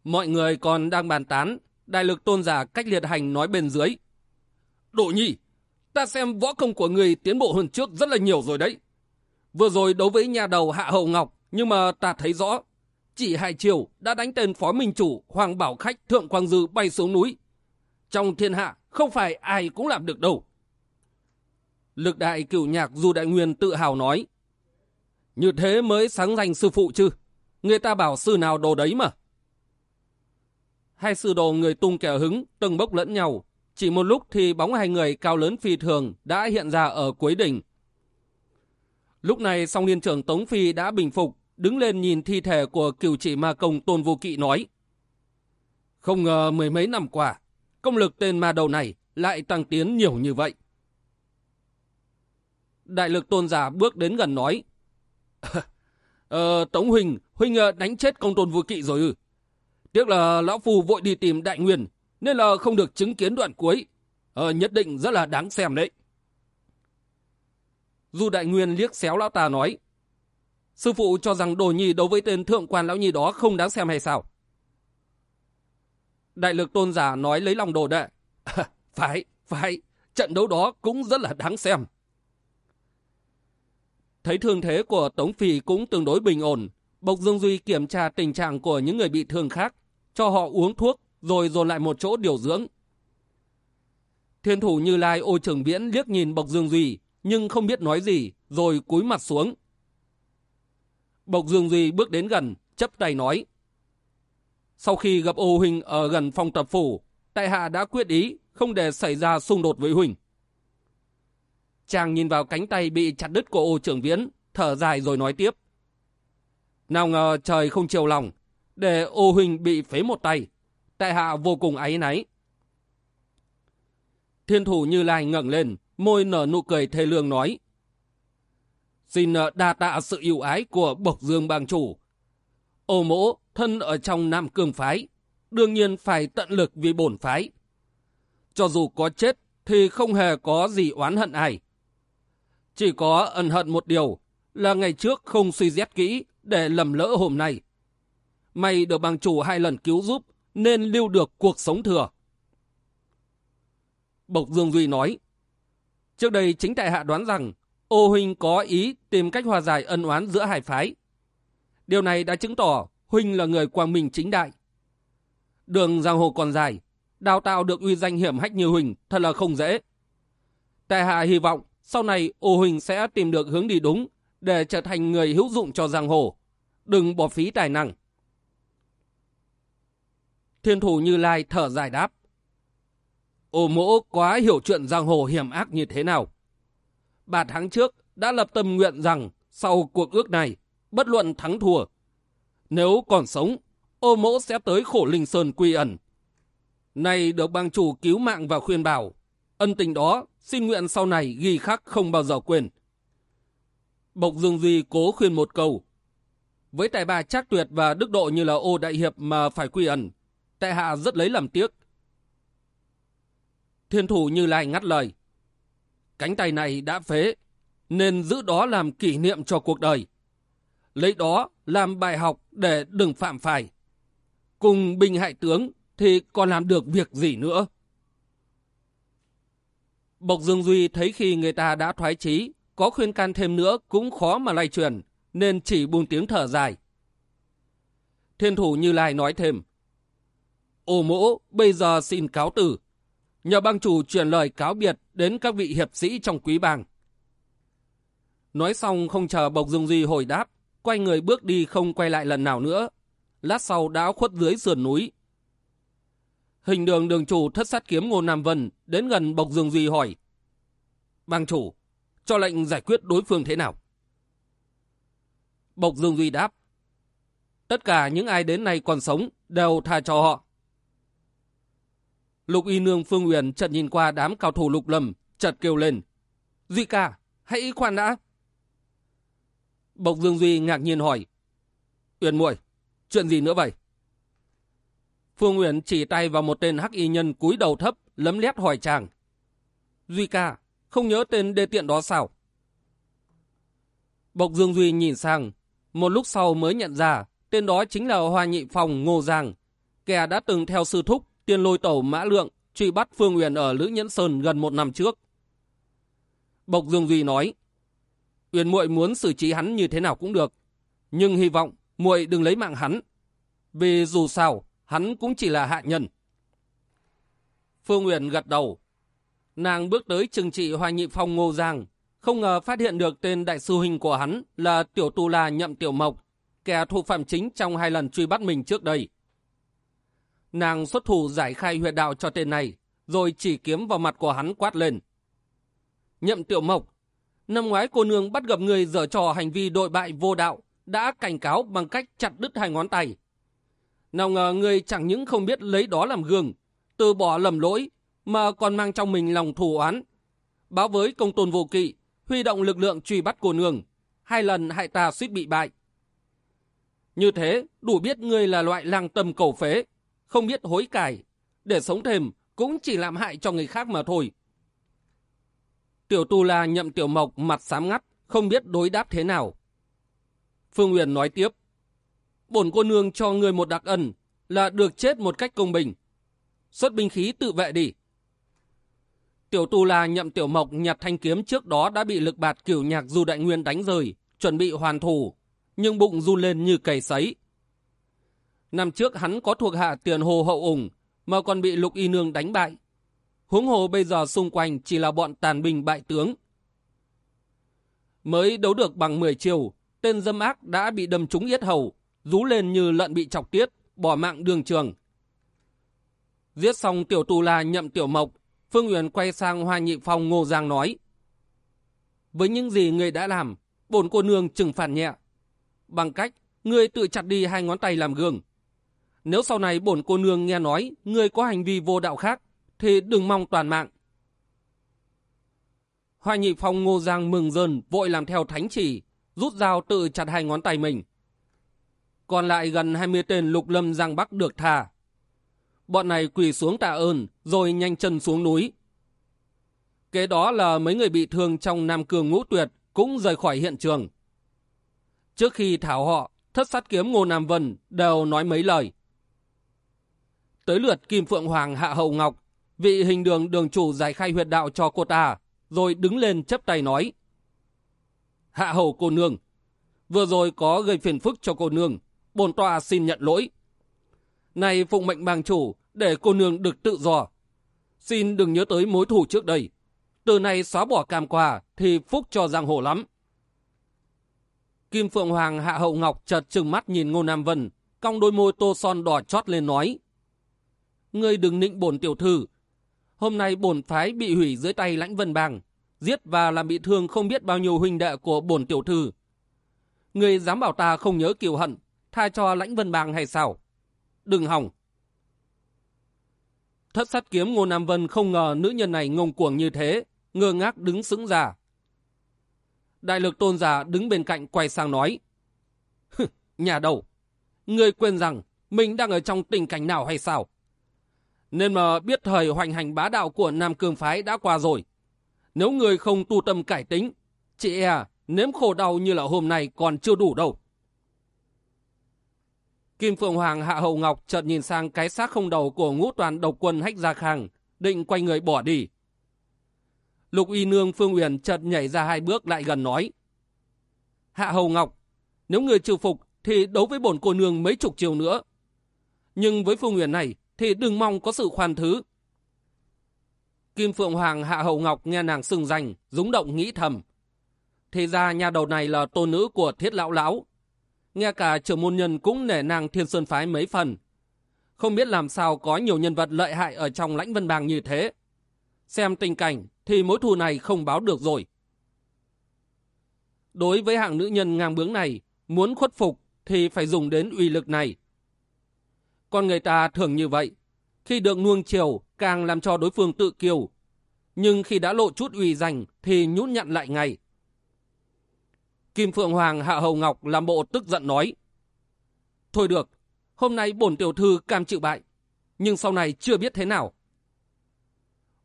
Mọi người còn đang bàn tán, đại lực tôn giả cách liệt hành nói bên dưới. Đỗ nhi, ta xem võ công của người tiến bộ hơn trước rất là nhiều rồi đấy. Vừa rồi đấu với nhà đầu Hạ Hậu Ngọc, nhưng mà ta thấy rõ, chỉ hai chiều đã đánh tên phó minh chủ Hoàng Bảo Khách Thượng Quang Dư bay xuống núi. Trong thiên hạ, không phải ai cũng làm được đâu. Lực đại cửu nhạc Du Đại Nguyên tự hào nói, như thế mới sáng danh sư phụ chứ. Người ta bảo sư nào đồ đấy mà. Hai sư đồ người tung kẻ hứng, từng bốc lẫn nhau. Chỉ một lúc thì bóng hai người cao lớn phi thường đã hiện ra ở cuối đỉnh. Lúc này song liên trưởng Tống Phi đã bình phục, đứng lên nhìn thi thể của cựu chỉ ma công Tôn Vô Kỵ nói. Không ngờ mười mấy năm qua, công lực tên ma đầu này lại tăng tiến nhiều như vậy. Đại lực tôn giả bước đến gần nói. ờ, Tống Huỳnh, Huỳnh ờ, đánh chết công tôn vô kỵ rồi ư. Tiếc là Lão Phu vội đi tìm Đại Nguyên, nên là không được chứng kiến đoạn cuối. Ờ, nhất định rất là đáng xem đấy. Du Đại Nguyên liếc xéo Lão ta nói. Sư phụ cho rằng đồ nhi đối với tên thượng quan Lão Nhi đó không đáng xem hay sao? Đại lực tôn giả nói lấy lòng đồ đệ. phải, phải, trận đấu đó cũng rất là đáng xem. Thấy thương thế của Tống Phi cũng tương đối bình ổn, Bộc Dương Duy kiểm tra tình trạng của những người bị thương khác, cho họ uống thuốc rồi dồn lại một chỗ điều dưỡng. Thiên thủ Như Lai ô trưởng viễn liếc nhìn Bộc Dương Duy, nhưng không biết nói gì, rồi cúi mặt xuống. Bộc Dương Duy bước đến gần, chấp tay nói. Sau khi gặp ô huynh ở gần phòng tập phủ, tại hạ đã quyết ý không để xảy ra xung đột với huynh. Chàng nhìn vào cánh tay bị chặt đứt của ô trưởng viễn, thở dài rồi nói tiếp. Nào ngờ trời không chiều lòng, để ô huynh bị phế một tay. Tại hạ vô cùng áy náy. Thiên thủ như lai ngẩng lên, môi nở nụ cười thê lương nói. Xin ờ, đa tạ sự yêu ái của bộc dương bang chủ. Ô mỗ, thân ở trong Nam Cương Phái, đương nhiên phải tận lực vì bổn phái. Cho dù có chết, thì không hề có gì oán hận ai. Chỉ có ân hận một điều, là ngày trước không suy xét kỹ để lầm lỡ hôm nay. May được bang chủ hai lần cứu giúp, nên lưu được cuộc sống thừa. Bộc Dương Duy nói, trước đây chính tại hạ đoán rằng ô huynh có ý tìm cách hòa giải ân oán giữa hai phái. Điều này đã chứng tỏ huynh là người quang minh chính đại. Đường giang hồ còn dài, đào tạo được uy danh hiểm hách như huynh thật là không dễ. Tại hạ hy vọng sau này ô huynh sẽ tìm được hướng đi đúng để trở thành người hữu dụng cho giang hồ. Đừng bỏ phí tài năng. Thiên thủ Như Lai thở dài đáp. Ô mỗ quá hiểu chuyện giang hồ hiểm ác như thế nào. Ba tháng trước đã lập tâm nguyện rằng sau cuộc ước này, bất luận thắng thua, nếu còn sống, ô mỗ sẽ tới khổ linh sơn quy ẩn. nay được bang chủ cứu mạng và khuyên bảo, ân tình đó xin nguyện sau này ghi khắc không bao giờ quên. Bộc Dương Duy cố khuyên một câu. Với tài bà chắc tuyệt và đức độ như là ô đại hiệp mà phải quy ẩn, tại hạ rất lấy làm tiếc. Thiên thủ như lai ngắt lời. Cánh tay này đã phế, nên giữ đó làm kỷ niệm cho cuộc đời. Lấy đó làm bài học để đừng phạm phải. Cùng binh hại tướng thì còn làm được việc gì nữa. Bộc Dương Duy thấy khi người ta đã thoái chí, có khuyên can thêm nữa cũng khó mà lay truyền, nên chỉ buông tiếng thở dài. Thiên thủ Như Lai nói thêm, Ô mỗ, bây giờ xin cáo tử. Nhờ bang chủ truyền lời cáo biệt đến các vị hiệp sĩ trong quý bang. Nói xong không chờ Bộc Dương Duy hồi đáp, quay người bước đi không quay lại lần nào nữa. Lát sau đã khuất dưới sườn núi. Hình đường đường chủ thất sát kiếm Ngô Nam Vân đến gần Bộc Dương Duy hỏi. Bang chủ, cho lệnh giải quyết đối phương thế nào? Bộc Dương Duy đáp. Tất cả những ai đến nay còn sống đều tha cho họ. Lục y nương Phương Uyển chợt nhìn qua đám cao thủ lục lầm, chợt kêu lên. Duy ca, hãy khoan đã. Bộc Dương Duy ngạc nhiên hỏi. Uyển muội, chuyện gì nữa vậy? Phương Uyển chỉ tay vào một tên hắc y nhân cúi đầu thấp, lấm lét hỏi chàng. Duy ca, không nhớ tên đê tiện đó sao? Bộc Dương Duy nhìn sang, một lúc sau mới nhận ra tên đó chính là Hoa Nhị Phòng Ngô Giang, kẻ đã từng theo sư thúc tiên lôi tẩu Mã Lượng truy bắt Phương Uyển ở Lữ Nhẫn Sơn gần một năm trước. Bộc Dương Duy nói, Uyển muội muốn xử trí hắn như thế nào cũng được, nhưng hy vọng muội đừng lấy mạng hắn, vì dù sao hắn cũng chỉ là hạ nhân. Phương Uyển gật đầu, nàng bước tới trừng trị Hoa Nhị Phong Ngô Giang, không ngờ phát hiện được tên đại sư huynh của hắn là Tiểu Tu La Nhậm Tiểu Mộc, kẻ thủ phạm chính trong hai lần truy bắt mình trước đây. Nàng xuất thủ giải khai huyệt đạo cho tên này, rồi chỉ kiếm vào mặt của hắn quát lên. Nhậm Tiểu Mộc, năm ngoái cô nương bắt gặp người dở trò hành vi đội bại vô đạo, đã cảnh cáo bằng cách chặt đứt hai ngón tay. Nào ngờ người chẳng những không biết lấy đó làm gương, từ bỏ lầm lỗi, mà còn mang trong mình lòng thù oán. Báo với công tôn vô kỵ, huy động lực lượng truy bắt cô nương, hai lần hại ta suýt bị bại. Như thế, đủ biết ngươi là loại lang tâm cầu phế, không biết hối cải, để sống thêm cũng chỉ làm hại cho người khác mà thôi. Tiểu Tu La nhậm Tiểu Mộc mặt sám ngắt, không biết đối đáp thế nào. Phương Huyền nói tiếp, bổn cô nương cho người một đặc ân là được chết một cách công bình. Xuất binh khí tự vệ đi. Tiểu Tu La nhậm Tiểu Mộc nhặt thanh kiếm trước đó đã bị lực bạt cửu nhạc Du Đại Nguyên đánh rời, chuẩn bị hoàn thủ, nhưng bụng run lên như cầy sấy. Năm trước hắn có thuộc hạ tiền hồ hậu ủng, mà còn bị lục y nương đánh bại. Huống hồ bây giờ xung quanh chỉ là bọn tàn binh bại tướng. Mới đấu được bằng 10 chiều, tên dâm ác đã bị đâm trúng yết hầu, rú lên như lợn bị chọc tiết, bỏ mạng đường trường. Giết xong tiểu tù la nhậm tiểu mộc, Phương Uyển quay sang Hoa Nhị Phong Ngô Giang nói. Với những gì người đã làm, bổn cô nương trừng phạt nhẹ. Bằng cách, người tự chặt đi hai ngón tay làm gương. Nếu sau này bổn cô nương nghe nói người có hành vi vô đạo khác, thì đừng mong toàn mạng. Hoa Nhị Phong Ngô Giang mừng rơn vội làm theo thánh chỉ, rút dao tự chặt hai ngón tay mình. Còn lại gần 20 tên lục lâm Giang Bắc được thả. Bọn này quỳ xuống tạ ơn, rồi nhanh chân xuống núi. Kế đó là mấy người bị thương trong Nam cường Ngũ Tuyệt cũng rời khỏi hiện trường. Trước khi thảo họ, thất sát kiếm Ngô Nam Vân đều nói mấy lời. Tới lượt Kim Phượng Hoàng Hạ Hậu Ngọc, vị hình đường đường chủ giải khai huyệt đạo cho cô ta, rồi đứng lên chấp tay nói. Hạ Hậu cô nương, vừa rồi có gây phiền phức cho cô nương, bồn tọa xin nhận lỗi. Này phụng mệnh bàng chủ, để cô nương được tự do. Xin đừng nhớ tới mối thù trước đây. Từ nay xóa bỏ cam quà thì phúc cho giang hồ lắm. Kim Phượng Hoàng Hạ Hậu Ngọc chợt trừng mắt nhìn Ngô Nam Vân, cong đôi môi tô son đỏ chót lên nói. Ngươi đừng nịnh bổn tiểu thư. Hôm nay bổn phái bị hủy dưới tay lãnh vân bang, giết và làm bị thương không biết bao nhiêu huynh đệ của bổn tiểu thư. Ngươi dám bảo ta không nhớ kiều hận, tha cho lãnh vân bang hay sao? Đừng hỏng. Thất sát kiếm Ngô Nam Vân không ngờ nữ nhân này ngông cuồng như thế, ngơ ngác đứng sững ra. Đại lực tôn giả đứng bên cạnh quay sang nói. Nhà đầu, ngươi quên rằng mình đang ở trong tình cảnh nào hay sao? Nên mà biết thời hoành hành bá đạo của Nam Cương Phái đã qua rồi. Nếu người không tu tâm cải tính, chị e à, nếm khổ đau như là hôm nay còn chưa đủ đâu. Kim Phượng Hoàng Hạ Hậu Ngọc chợt nhìn sang cái xác không đầu của ngũ toàn độc quân Hách Gia Khang, định quay người bỏ đi. Lục Y Nương Phương Uyển chợt nhảy ra hai bước lại gần nói. Hạ Hầu Ngọc, nếu người chịu phục thì đấu với bổn cô nương mấy chục chiều nữa. Nhưng với Phương Uyển này thì đừng mong có sự khoan thứ. Kim Phượng Hoàng Hạ Hậu Ngọc nghe nàng sừng danh, rúng động nghĩ thầm. Thì ra nhà đầu này là tôn nữ của thiết lão lão. Nghe cả trưởng môn nhân cũng nể nàng thiên sơn phái mấy phần. Không biết làm sao có nhiều nhân vật lợi hại ở trong lãnh vân bang như thế. Xem tình cảnh thì mối thù này không báo được rồi. Đối với hạng nữ nhân ngang bướng này, muốn khuất phục thì phải dùng đến uy lực này. Con người ta thường như vậy, khi được nuông chiều càng làm cho đối phương tự kiêu, nhưng khi đã lộ chút uy danh thì nhút nhặn lại ngay. Kim Phượng Hoàng Hạ Hầu Ngọc làm bộ tức giận nói. Thôi được, hôm nay bổn tiểu thư cam chịu bại, nhưng sau này chưa biết thế nào.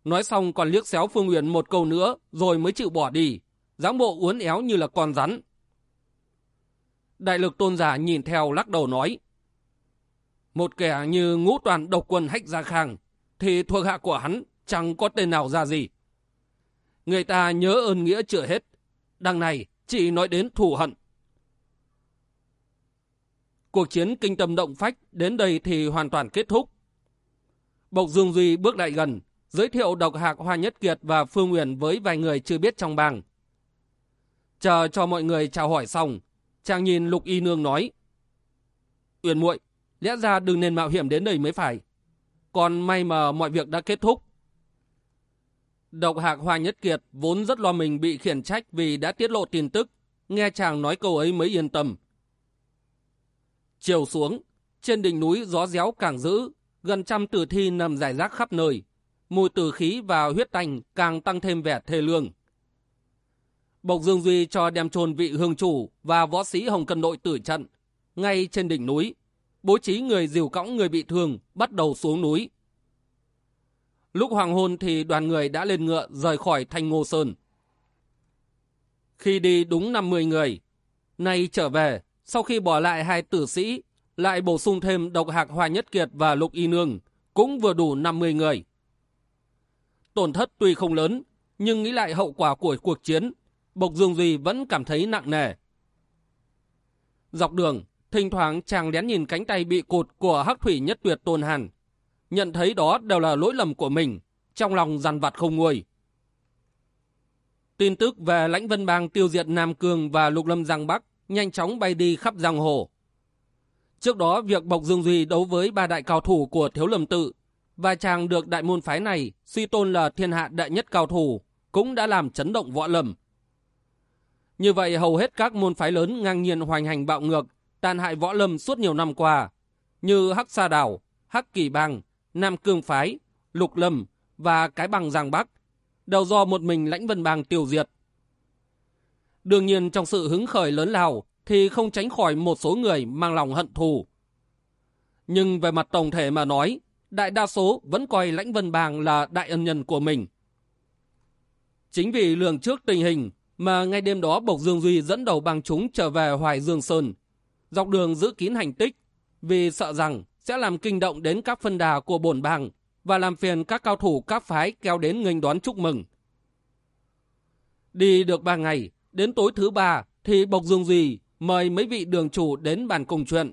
Nói xong còn liếc xéo Phương Uyển một câu nữa rồi mới chịu bỏ đi, dáng bộ uốn éo như là con rắn. Đại lực tôn giả nhìn theo lắc đầu nói. Một kẻ như ngũ toàn độc quân hách gia khang, thì thuộc hạ của hắn chẳng có tên nào ra gì. Người ta nhớ ơn nghĩa chưa hết. Đằng này chỉ nói đến thù hận. Cuộc chiến kinh tâm động phách đến đây thì hoàn toàn kết thúc. Bộc Dương Duy bước lại gần, giới thiệu độc hạc Hoa Nhất Kiệt và Phương uyển với vài người chưa biết trong bang. Chờ cho mọi người chào hỏi xong, chàng nhìn Lục Y Nương nói. Uyển muội lẽ ra đừng nên mạo hiểm đến đây mới phải. Còn may mà mọi việc đã kết thúc. Độc hạc Hoa Nhất Kiệt vốn rất lo mình bị khiển trách vì đã tiết lộ tin tức, nghe chàng nói câu ấy mới yên tâm. Chiều xuống, trên đỉnh núi gió réo càng dữ, gần trăm tử thi nằm rải rác khắp nơi. Mùi tử khí và huyết tanh càng tăng thêm vẻ thê lương. Bộc Dương Duy cho đem chôn vị hương chủ và võ sĩ Hồng Cân nội tử trận, ngay trên đỉnh núi, bố trí người dìu cõng người bị thương bắt đầu xuống núi. Lúc hoàng hôn thì đoàn người đã lên ngựa rời khỏi thành Ngô Sơn. Khi đi đúng 50 người, nay trở về, sau khi bỏ lại hai tử sĩ, lại bổ sung thêm độc hạc Hoa Nhất Kiệt và Lục Y Nương, cũng vừa đủ 50 người. Tổn thất tuy không lớn, nhưng nghĩ lại hậu quả của cuộc chiến, Bộc Dương Duy vẫn cảm thấy nặng nề. Dọc đường, thỉnh thoảng chàng lén nhìn cánh tay bị cụt của Hắc Thủy Nhất Tuyệt Tôn Hàn, nhận thấy đó đều là lỗi lầm của mình, trong lòng dằn vặt không nguôi. Tin tức về lãnh vân bang tiêu diệt Nam Cương và Lục Lâm Giang Bắc nhanh chóng bay đi khắp giang hồ. Trước đó, việc Bộc Dương Duy đấu với ba đại cao thủ của Thiếu Lâm Tự và chàng được đại môn phái này suy tôn là thiên hạ đại nhất cao thủ cũng đã làm chấn động võ lâm. Như vậy hầu hết các môn phái lớn ngang nhiên hoành hành bạo ngược, tàn hại võ lâm suốt nhiều năm qua, như Hắc Sa Đảo, Hắc Kỳ Bang, Nam Cương Phái, Lục Lâm và Cái Bằng Giang Bắc, đều do một mình lãnh vân bang tiêu diệt. Đương nhiên trong sự hứng khởi lớn lao thì không tránh khỏi một số người mang lòng hận thù. Nhưng về mặt tổng thể mà nói, đại đa số vẫn coi lãnh vân bang là đại ân nhân của mình. Chính vì lường trước tình hình mà ngay đêm đó Bộc Dương Duy dẫn đầu bang chúng trở về Hoài Dương Sơn, dọc đường giữ kín hành tích, vì sợ rằng sẽ làm kinh động đến các phân đà của bổn bang và làm phiền các cao thủ các phái kéo đến nghênh đón chúc mừng. Đi được ba ngày, đến tối thứ ba thì Bộc Dương Duy mời mấy vị đường chủ đến bàn cùng chuyện.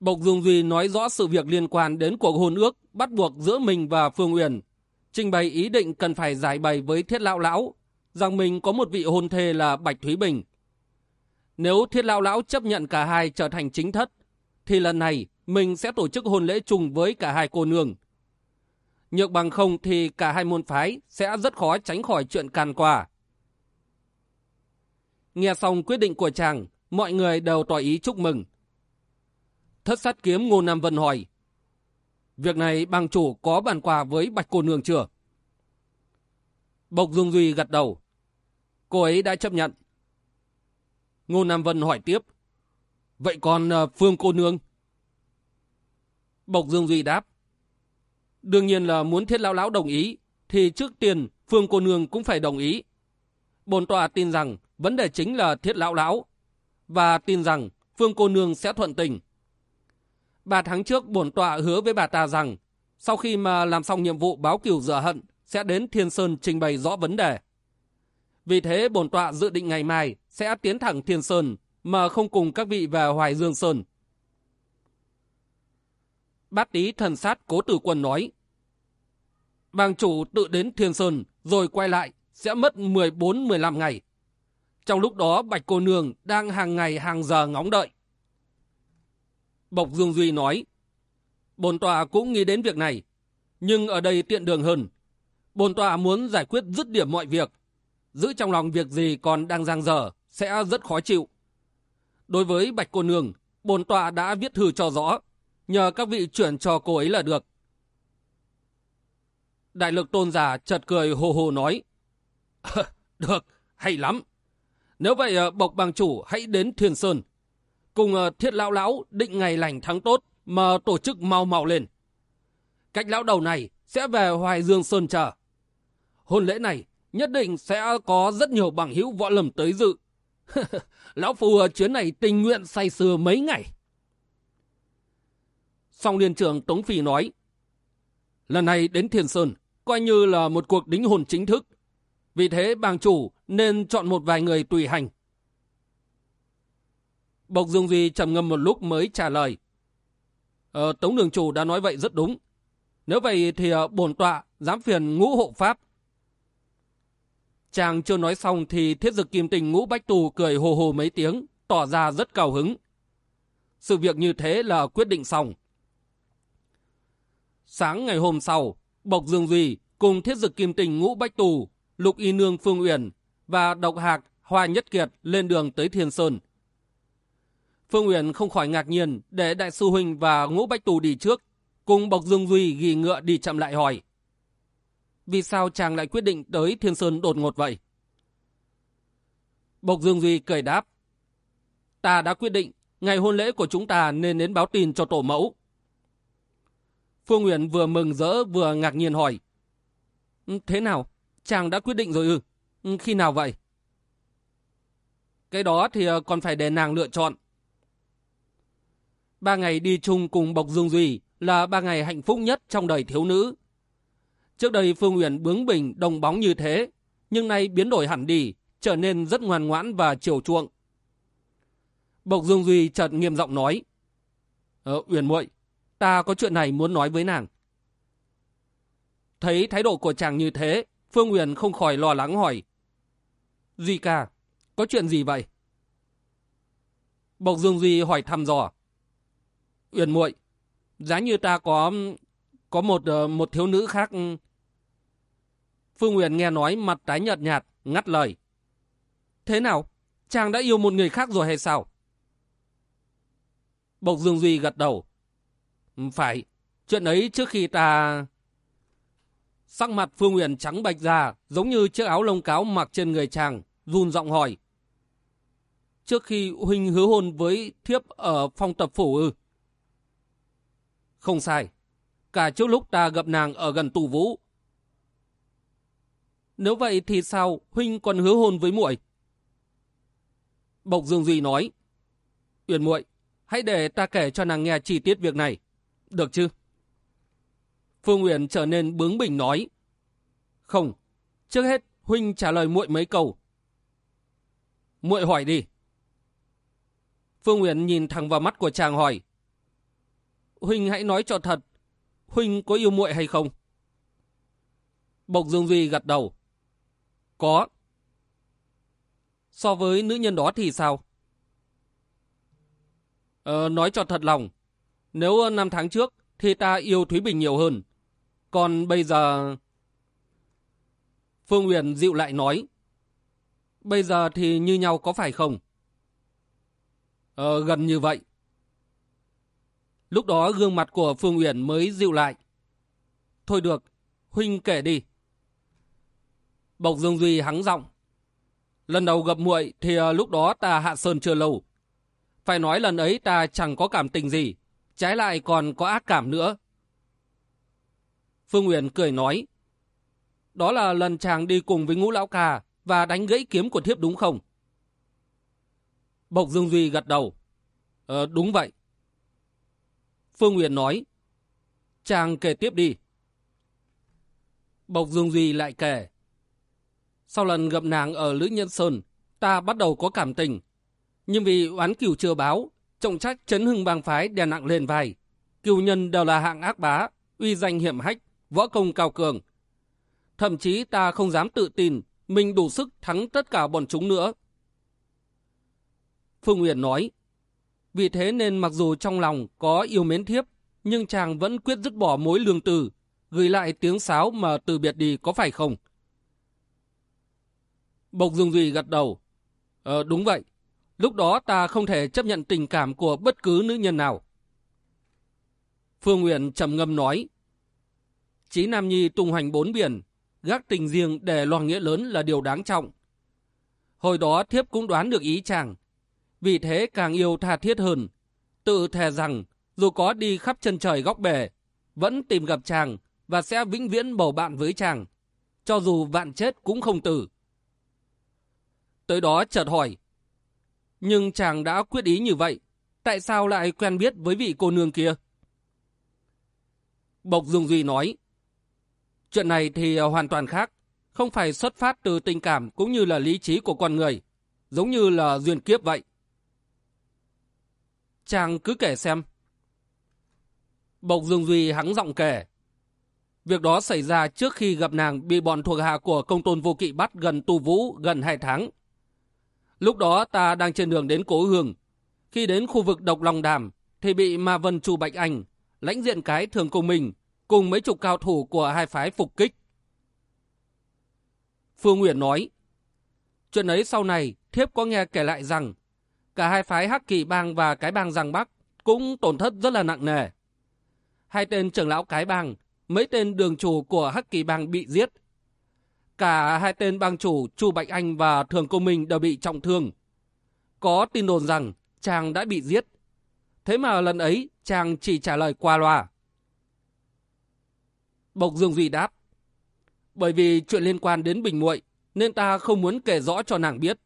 Bộc Dương Duy nói rõ sự việc liên quan đến cuộc hôn ước bắt buộc giữa mình và Phương Uyển, trình bày ý định cần phải giải bày với Thiết Lão Lão rằng mình có một vị hôn thê là Bạch Thúy Bình. Nếu Thiết Lão Lão chấp nhận cả hai trở thành chính thất, thì lần này mình sẽ tổ chức hôn lễ chung với cả hai cô nương. Nhược bằng không thì cả hai môn phái sẽ rất khó tránh khỏi chuyện càn quà. Nghe xong quyết định của chàng, mọi người đều tỏ ý chúc mừng. Thất sát kiếm Ngô Nam Vân hỏi, Việc này bang chủ có bàn quà với bạch cô nương chưa? Bộc Dung Duy gật đầu. Cô ấy đã chấp nhận. Ngô Nam Vân hỏi tiếp. Vậy còn ờ, Phương cô nương? Bộc Dương Duy đáp. Đương nhiên là muốn thiết lão lão đồng ý, thì trước tiên Phương cô nương cũng phải đồng ý. Bồn tòa tin rằng vấn đề chính là thiết lão lão, và tin rằng Phương cô nương sẽ thuận tình. Ba tháng trước bổn tọa hứa với bà ta rằng, sau khi mà làm xong nhiệm vụ báo cửu rửa hận, sẽ đến Thiên Sơn trình bày rõ vấn đề. Vì thế bổn tọa dự định ngày mai sẽ tiến thẳng Thiên Sơn mà không cùng các vị về Hoài Dương Sơn. Bát tý thần sát cố tử quân nói, Bang chủ tự đến Thiên Sơn rồi quay lại sẽ mất 14-15 ngày. Trong lúc đó Bạch Cô Nương đang hàng ngày hàng giờ ngóng đợi. Bộc Dương Duy nói, Bồn tòa cũng nghĩ đến việc này, nhưng ở đây tiện đường hơn. Bồn tòa muốn giải quyết dứt điểm mọi việc, giữ trong lòng việc gì còn đang giang dở sẽ rất khó chịu. Đối với Bạch Cô Nương, bồn tọa đã viết thư cho rõ, nhờ các vị chuyển cho cô ấy là được. Đại lực tôn giả chợt cười hồ hồ nói, Được, hay lắm. Nếu vậy ờ, bộc bằng chủ hãy đến Thiên Sơn. Cùng ờ, thiết lão lão định ngày lành tháng tốt mà tổ chức mau mau lên. Cách lão đầu này sẽ về Hoài Dương Sơn chờ. Hôn lễ này nhất định sẽ có rất nhiều bằng hữu võ lầm tới dự. lão phù chuyến này tình nguyện say sưa mấy ngày. Song liên trưởng Tống Phi nói, lần này đến Thiên Sơn coi như là một cuộc đính hôn chính thức. Vì thế bang chủ nên chọn một vài người tùy hành. Bộc Dương Duy trầm ngâm một lúc mới trả lời. Ờ, Tống đường chủ đã nói vậy rất đúng. Nếu vậy thì ờ, bổn tọa dám phiền ngũ hộ pháp. Chàng chưa nói xong thì thiết dực kim tình ngũ bách tù cười hồ hồ mấy tiếng, tỏ ra rất cao hứng. Sự việc như thế là quyết định xong. Sáng ngày hôm sau, Bộc Dương Duy cùng thiết dực kim tình ngũ bách tù Lục Y Nương Phương Uyển và Độc Hạc Hoa Nhất Kiệt lên đường tới Thiên Sơn. Phương Uyển không khỏi ngạc nhiên để Đại sư Huynh và Ngũ Bách Tù đi trước, cùng Bộc Dương Duy ghi ngựa đi chậm lại hỏi. Vì sao chàng lại quyết định tới Thiên Sơn đột ngột vậy? Bộc Dương Duy cười đáp. Ta đã quyết định, ngày hôn lễ của chúng ta nên đến báo tin cho tổ mẫu. Phương Uyển vừa mừng rỡ vừa ngạc nhiên hỏi. Thế nào? Chàng đã quyết định rồi ư? Ừ, khi nào vậy? Cái đó thì ờ, còn phải để nàng lựa chọn. Ba ngày đi chung cùng Bộc Dương Duy là ba ngày hạnh phúc nhất trong đời thiếu nữ. Trước đây Phương Uyển bướng bỉnh đồng bóng như thế, nhưng nay biến đổi hẳn đi, trở nên rất ngoan ngoãn và chiều chuộng. Bộc Dương Duy chợt nghiêm giọng nói, Ờ, Uyển muội, ta có chuyện này muốn nói với nàng. Thấy thái độ của chàng như thế, Phương Uyển không khỏi lo lắng hỏi. Duy ca, có chuyện gì vậy? Bộc Dương Duy hỏi thăm dò. Uyển muội, giá như ta có có một ờ, một thiếu nữ khác. Phương Uyển nghe nói mặt tái nhợt nhạt, ngắt lời. Thế nào? Chàng đã yêu một người khác rồi hay sao? Bộc Dương Duy gật đầu. Phải, chuyện ấy trước khi ta... Sắc mặt Phương Uyển trắng bạch ra, giống như chiếc áo lông cáo mặc trên người chàng, run giọng hỏi. Trước khi Huynh hứa hôn với thiếp ở phong tập phủ ư? Không sai. Cả trước lúc ta gặp nàng ở gần tù vũ. Nếu vậy thì sao Huynh còn hứa hôn với muội? Bộc Dương Duy nói. Uyển muội, hãy để ta kể cho nàng nghe chi tiết việc này. Được chứ? Phương Uyển trở nên bướng bỉnh nói. Không, trước hết Huynh trả lời muội mấy câu. Muội hỏi đi. Phương Uyển nhìn thẳng vào mắt của chàng hỏi. Huynh hãy nói cho thật, Huynh có yêu muội hay không? Bộc Dương Duy gật đầu. Có. So với nữ nhân đó thì sao? Ờ, nói cho thật lòng, nếu năm tháng trước thì ta yêu Thúy Bình nhiều hơn. Còn bây giờ... Phương Huyền dịu lại nói. Bây giờ thì như nhau có phải không? Ờ, gần như vậy. Lúc đó gương mặt của Phương Uyển mới dịu lại. Thôi được, Huynh kể đi. Bộc Dương Duy hắng giọng. Lần đầu gặp muội thì ờ, lúc đó ta hạ sơn chưa lâu. Phải nói lần ấy ta chẳng có cảm tình gì, trái lại còn có ác cảm nữa. Phương Uyển cười nói. Đó là lần chàng đi cùng với ngũ lão ca và đánh gãy kiếm của thiếp đúng không? Bộc Dương Duy gật đầu. Ờ, đúng vậy. Phương Uyển nói. Chàng kể tiếp đi. Bộc Dương Duy lại kể. Sau lần gặp nàng ở Lữ Nhân Sơn, ta bắt đầu có cảm tình. Nhưng vì oán cửu chưa báo, trọng trách chấn hưng bang phái đè nặng lên vai. Cửu nhân đều là hạng ác bá, uy danh hiểm hách, võ công cao cường. Thậm chí ta không dám tự tin mình đủ sức thắng tất cả bọn chúng nữa. Phương Uyển nói, vì thế nên mặc dù trong lòng có yêu mến thiếp, nhưng chàng vẫn quyết dứt bỏ mối lương từ, gửi lại tiếng sáo mà từ biệt đi có phải không? Bộc Dương Duy gật đầu. Ờ, đúng vậy. Lúc đó ta không thể chấp nhận tình cảm của bất cứ nữ nhân nào. Phương Nguyện trầm ngâm nói. Chí Nam Nhi tung hoành bốn biển, gác tình riêng để lo nghĩa lớn là điều đáng trọng. Hồi đó thiếp cũng đoán được ý chàng, vì thế càng yêu tha thiết hơn. Tự thề rằng, dù có đi khắp chân trời góc bể, vẫn tìm gặp chàng và sẽ vĩnh viễn bầu bạn với chàng. Cho dù vạn chết cũng không tử. Tới đó chợt hỏi. Nhưng chàng đã quyết ý như vậy, tại sao lại quen biết với vị cô nương kia? Bộc Dương Duy nói. Chuyện này thì à, hoàn toàn khác, không phải xuất phát từ tình cảm cũng như là lý trí của con người, giống như là duyên kiếp vậy. Chàng cứ kể xem. Bộc Dương Duy hắng giọng kể. Việc đó xảy ra trước khi gặp nàng bị bọn thuộc hạ của công tôn vô kỵ bắt gần tu vũ gần hai tháng. Lúc đó ta đang trên đường đến cố hương. Khi đến khu vực độc lòng đàm thì bị Ma Vân Chu Bạch Anh, lãnh diện cái thường cùng mình, cùng mấy chục cao thủ của hai phái phục kích. Phương Nguyễn nói, chuyện ấy sau này thiếp có nghe kể lại rằng cả hai phái Hắc Kỳ Bang và cái bang Giang Bắc cũng tổn thất rất là nặng nề. Hai tên trưởng lão cái bang, mấy tên đường chủ của Hắc Kỳ Bang bị giết. Cả hai tên bang chủ Chu Bạch Anh và Thường Công Minh đều bị trọng thương. Có tin đồn rằng chàng đã bị giết. Thế mà lần ấy chàng chỉ trả lời qua loa. Bộc Dương Duy đáp. Bởi vì chuyện liên quan đến Bình muội nên ta không muốn kể rõ cho nàng biết.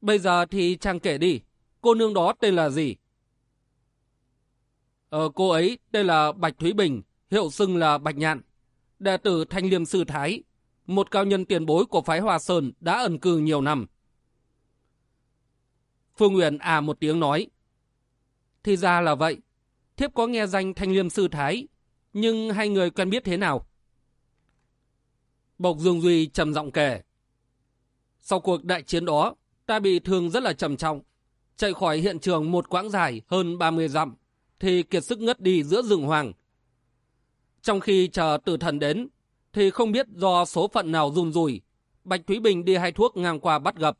Bây giờ thì chàng kể đi, cô nương đó tên là gì? Ờ, cô ấy tên là Bạch Thúy Bình, hiệu xưng là Bạch Nhạn, đệ tử Thanh Liêm Sư Thái, một cao nhân tiền bối của phái Hòa Sơn đã ẩn cư nhiều năm. Phương Nguyễn à một tiếng nói. Thì ra là vậy, thiếp có nghe danh Thanh Liêm Sư Thái, nhưng hai người quen biết thế nào? Bộc Dương Duy trầm giọng kể. Sau cuộc đại chiến đó, ta bị thương rất là trầm trọng, chạy khỏi hiện trường một quãng dài hơn 30 dặm, thì kiệt sức ngất đi giữa rừng hoàng. Trong khi chờ tử thần đến, thì không biết do số phận nào run rủi, Bạch Thúy Bình đi hai thuốc ngang qua bắt gặp.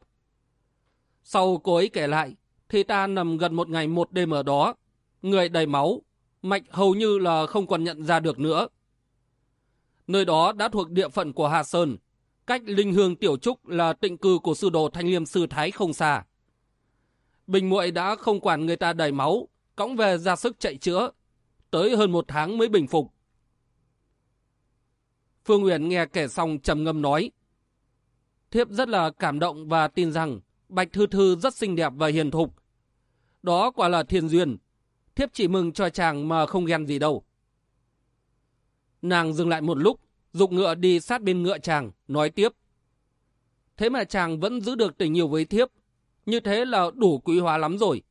Sau cô ấy kể lại, thì ta nằm gần một ngày một đêm ở đó, người đầy máu, mạch hầu như là không còn nhận ra được nữa. Nơi đó đã thuộc địa phận của Hà Sơn, cách linh hương tiểu trúc là tịnh cư của sư đồ thanh liêm sư Thái không xa. Bình muội đã không quản người ta đầy máu, cõng về ra sức chạy chữa, tới hơn một tháng mới bình phục. Phương Uyển nghe kể xong trầm ngâm nói. Thiếp rất là cảm động và tin rằng Bạch Thư Thư rất xinh đẹp và hiền thục. Đó quả là thiên duyên. Thiếp chỉ mừng cho chàng mà không ghen gì đâu. Nàng dừng lại một lúc, dục ngựa đi sát bên ngựa chàng, nói tiếp. Thế mà chàng vẫn giữ được tình yêu với thiếp. Như thế là đủ quý hóa lắm rồi.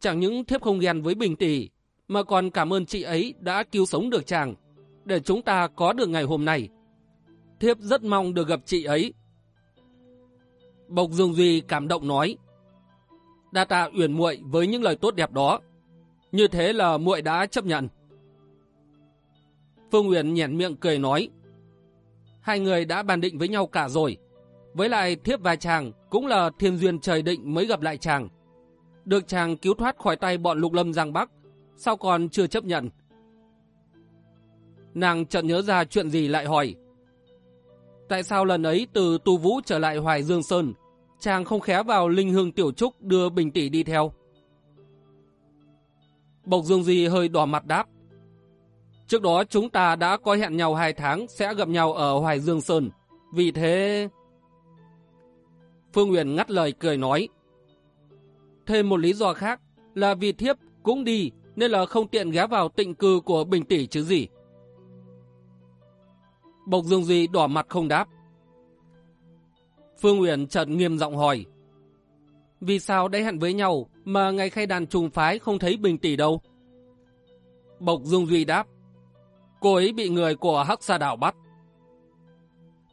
Chẳng những thiếp không ghen với bình tỷ, mà còn cảm ơn chị ấy đã cứu sống được chàng, để chúng ta có được ngày hôm nay. Thiếp rất mong được gặp chị ấy. Bộc Dương Duy cảm động nói, đa tạ uyển muội với những lời tốt đẹp đó. Như thế là muội đã chấp nhận. Phương Uyển nhẹn miệng cười nói, hai người đã bàn định với nhau cả rồi. Với lại thiếp và chàng cũng là thiên duyên trời định mới gặp lại chàng. Được chàng cứu thoát khỏi tay bọn lục lâm Giang Bắc, sao còn chưa chấp nhận? Nàng chợt nhớ ra chuyện gì lại hỏi. Tại sao lần ấy từ Tu Vũ trở lại Hoài Dương Sơn, chàng không khéo vào Linh Hương Tiểu Trúc đưa Bình Tỷ đi theo? Bộc Dương Di hơi đỏ mặt đáp. Trước đó chúng ta đã có hẹn nhau hai tháng sẽ gặp nhau ở Hoài Dương Sơn. Vì thế... Phương uyển ngắt lời cười nói. Thêm một lý do khác là vì thiếp cũng đi nên là không tiện ghé vào tịnh cư của Bình Tỷ chứ gì. Bộc Dương Duy đỏ mặt không đáp. Phương Uyển chợt nghiêm giọng hỏi. Vì sao đã hẹn với nhau mà ngày khai đàn trùng phái không thấy Bình Tỷ đâu? Bộc Dương Duy đáp. Cô ấy bị người của Hắc Sa Đảo bắt.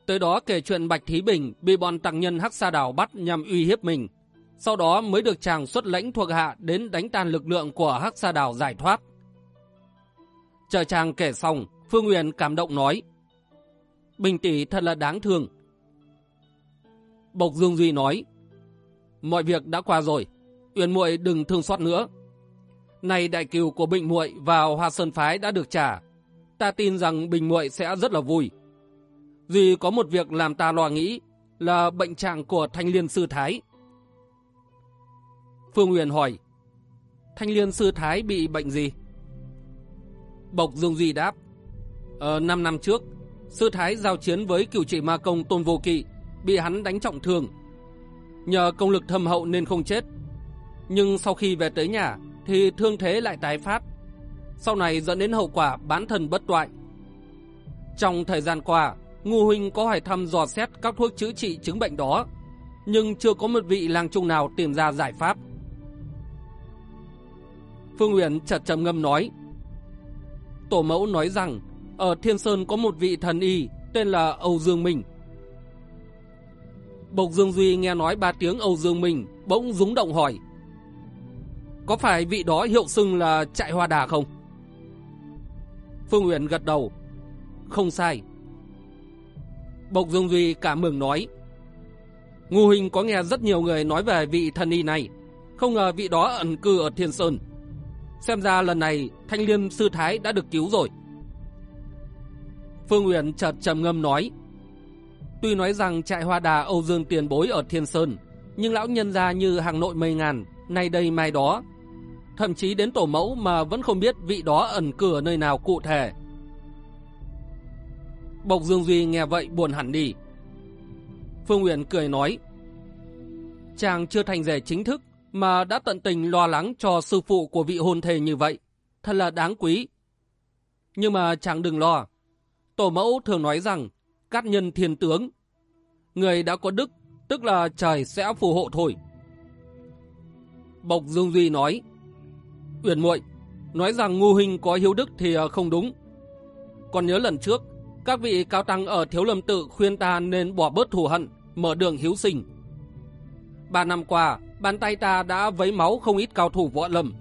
Tới đó kể chuyện Bạch Thí Bình bị bọn tăng nhân Hắc Sa Đảo bắt nhằm uy hiếp mình. Sau đó mới được chàng xuất lãnh thuộc hạ đến đánh tan lực lượng của Hắc Sa Đảo giải thoát. Chờ chàng kể xong, Phương Uyển cảm động nói. Bình tỷ thật là đáng thương. Bộc Dương Duy nói. Mọi việc đã qua rồi, Uyển muội đừng thương xót nữa. Này đại kiều của Bình muội vào Hoa Sơn phái đã được trả, ta tin rằng Bình muội sẽ rất là vui. Duy có một việc làm ta lo nghĩ là bệnh trạng của Thanh Liên Sư Thái. Phương Uyển hỏi, Thanh Liên Sư Thái bị bệnh gì? Bộc Dương Duy đáp, Ờ, 5 năm trước, Sư Thái giao chiến với cửu trị ma công Tôn Vô Kỵ, bị hắn đánh trọng thương. Nhờ công lực thâm hậu nên không chết. Nhưng sau khi về tới nhà, thì thương thế lại tái phát. Sau này dẫn đến hậu quả bán thần bất toại. Trong thời gian qua, Ngô Huynh có hỏi thăm dò xét các thuốc chữa trị chứng bệnh đó, nhưng chưa có một vị lang trung nào tìm ra giải pháp. Phương Uyển chợt trầm ngâm nói, Tổ mẫu nói rằng, ở Thiên Sơn có một vị thần y tên là Âu Dương Minh. Bộc Dương Duy nghe nói ba tiếng Âu Dương Minh, bỗng rúng động hỏi, Có phải vị đó hiệu xưng là chạy hoa đà không? Phương Uyển gật đầu, Không sai, Bộc Dương Duy cảm mừng nói. Ngu Hình có nghe rất nhiều người nói về vị thần y này. Không ngờ vị đó ẩn cư ở Thiên Sơn. Xem ra lần này Thanh Liêm Sư Thái đã được cứu rồi. Phương Uyển chợt trầm ngâm nói. Tuy nói rằng trại hoa đà Âu Dương tiền bối ở Thiên Sơn, nhưng lão nhân gia như hàng nội mây ngàn, nay đây mai đó. Thậm chí đến tổ mẫu mà vẫn không biết vị đó ẩn cư ở nơi nào cụ thể. Bộc Dương Duy nghe vậy buồn hẳn đi. Phương Uyển cười nói, chàng chưa thành rể chính thức mà đã tận tình lo lắng cho sư phụ của vị hôn thề như vậy, thật là đáng quý. Nhưng mà chàng đừng lo, tổ mẫu thường nói rằng cát nhân thiên tướng, người đã có đức, tức là trời sẽ phù hộ thôi. Bộc Dương Duy nói, Uyển muội nói rằng ngu hình có hiếu đức thì ờ, không đúng. Còn nhớ lần trước, các vị cao tăng ở Thiếu Lâm Tự khuyên ta nên bỏ bớt thù hận, mở đường hiếu sinh. Ba năm qua, Bàn tay ta đã vấy máu không ít cao thủ võ lâm.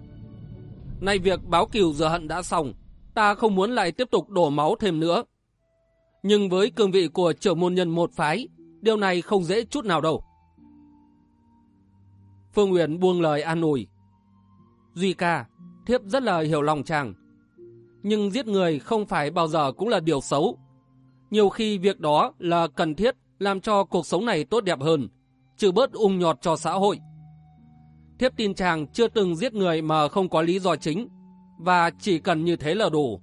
Nay việc báo cừu rửa hận đã xong, ta không muốn lại tiếp tục đổ máu thêm nữa. Nhưng với cương vị của trưởng môn nhân một phái, điều này không dễ chút nào đâu. Phương Uyển buông lời an ủi. Duy ca, thiếp rất là hiểu lòng chàng. Nhưng giết người không phải bao giờ cũng là điều xấu. Nhiều khi việc đó là cần thiết làm cho cuộc sống này tốt đẹp hơn, trừ bớt ung nhọt cho xã hội. Thiếp tin chàng chưa từng giết người mà không có lý do chính, và chỉ cần như thế là đủ.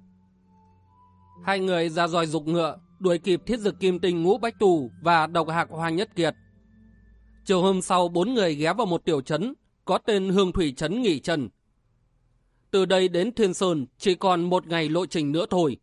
Hai người ra dòi dục ngựa, đuổi kịp thiết dực kim tinh ngũ bách tù và độc hạc hoàng nhất kiệt. Chiều hôm sau, bốn người ghé vào một tiểu trấn, có tên Hương Thủy Trấn nghỉ chân. Từ đây đến Thiên Sơn chỉ còn một ngày lộ trình nữa thôi.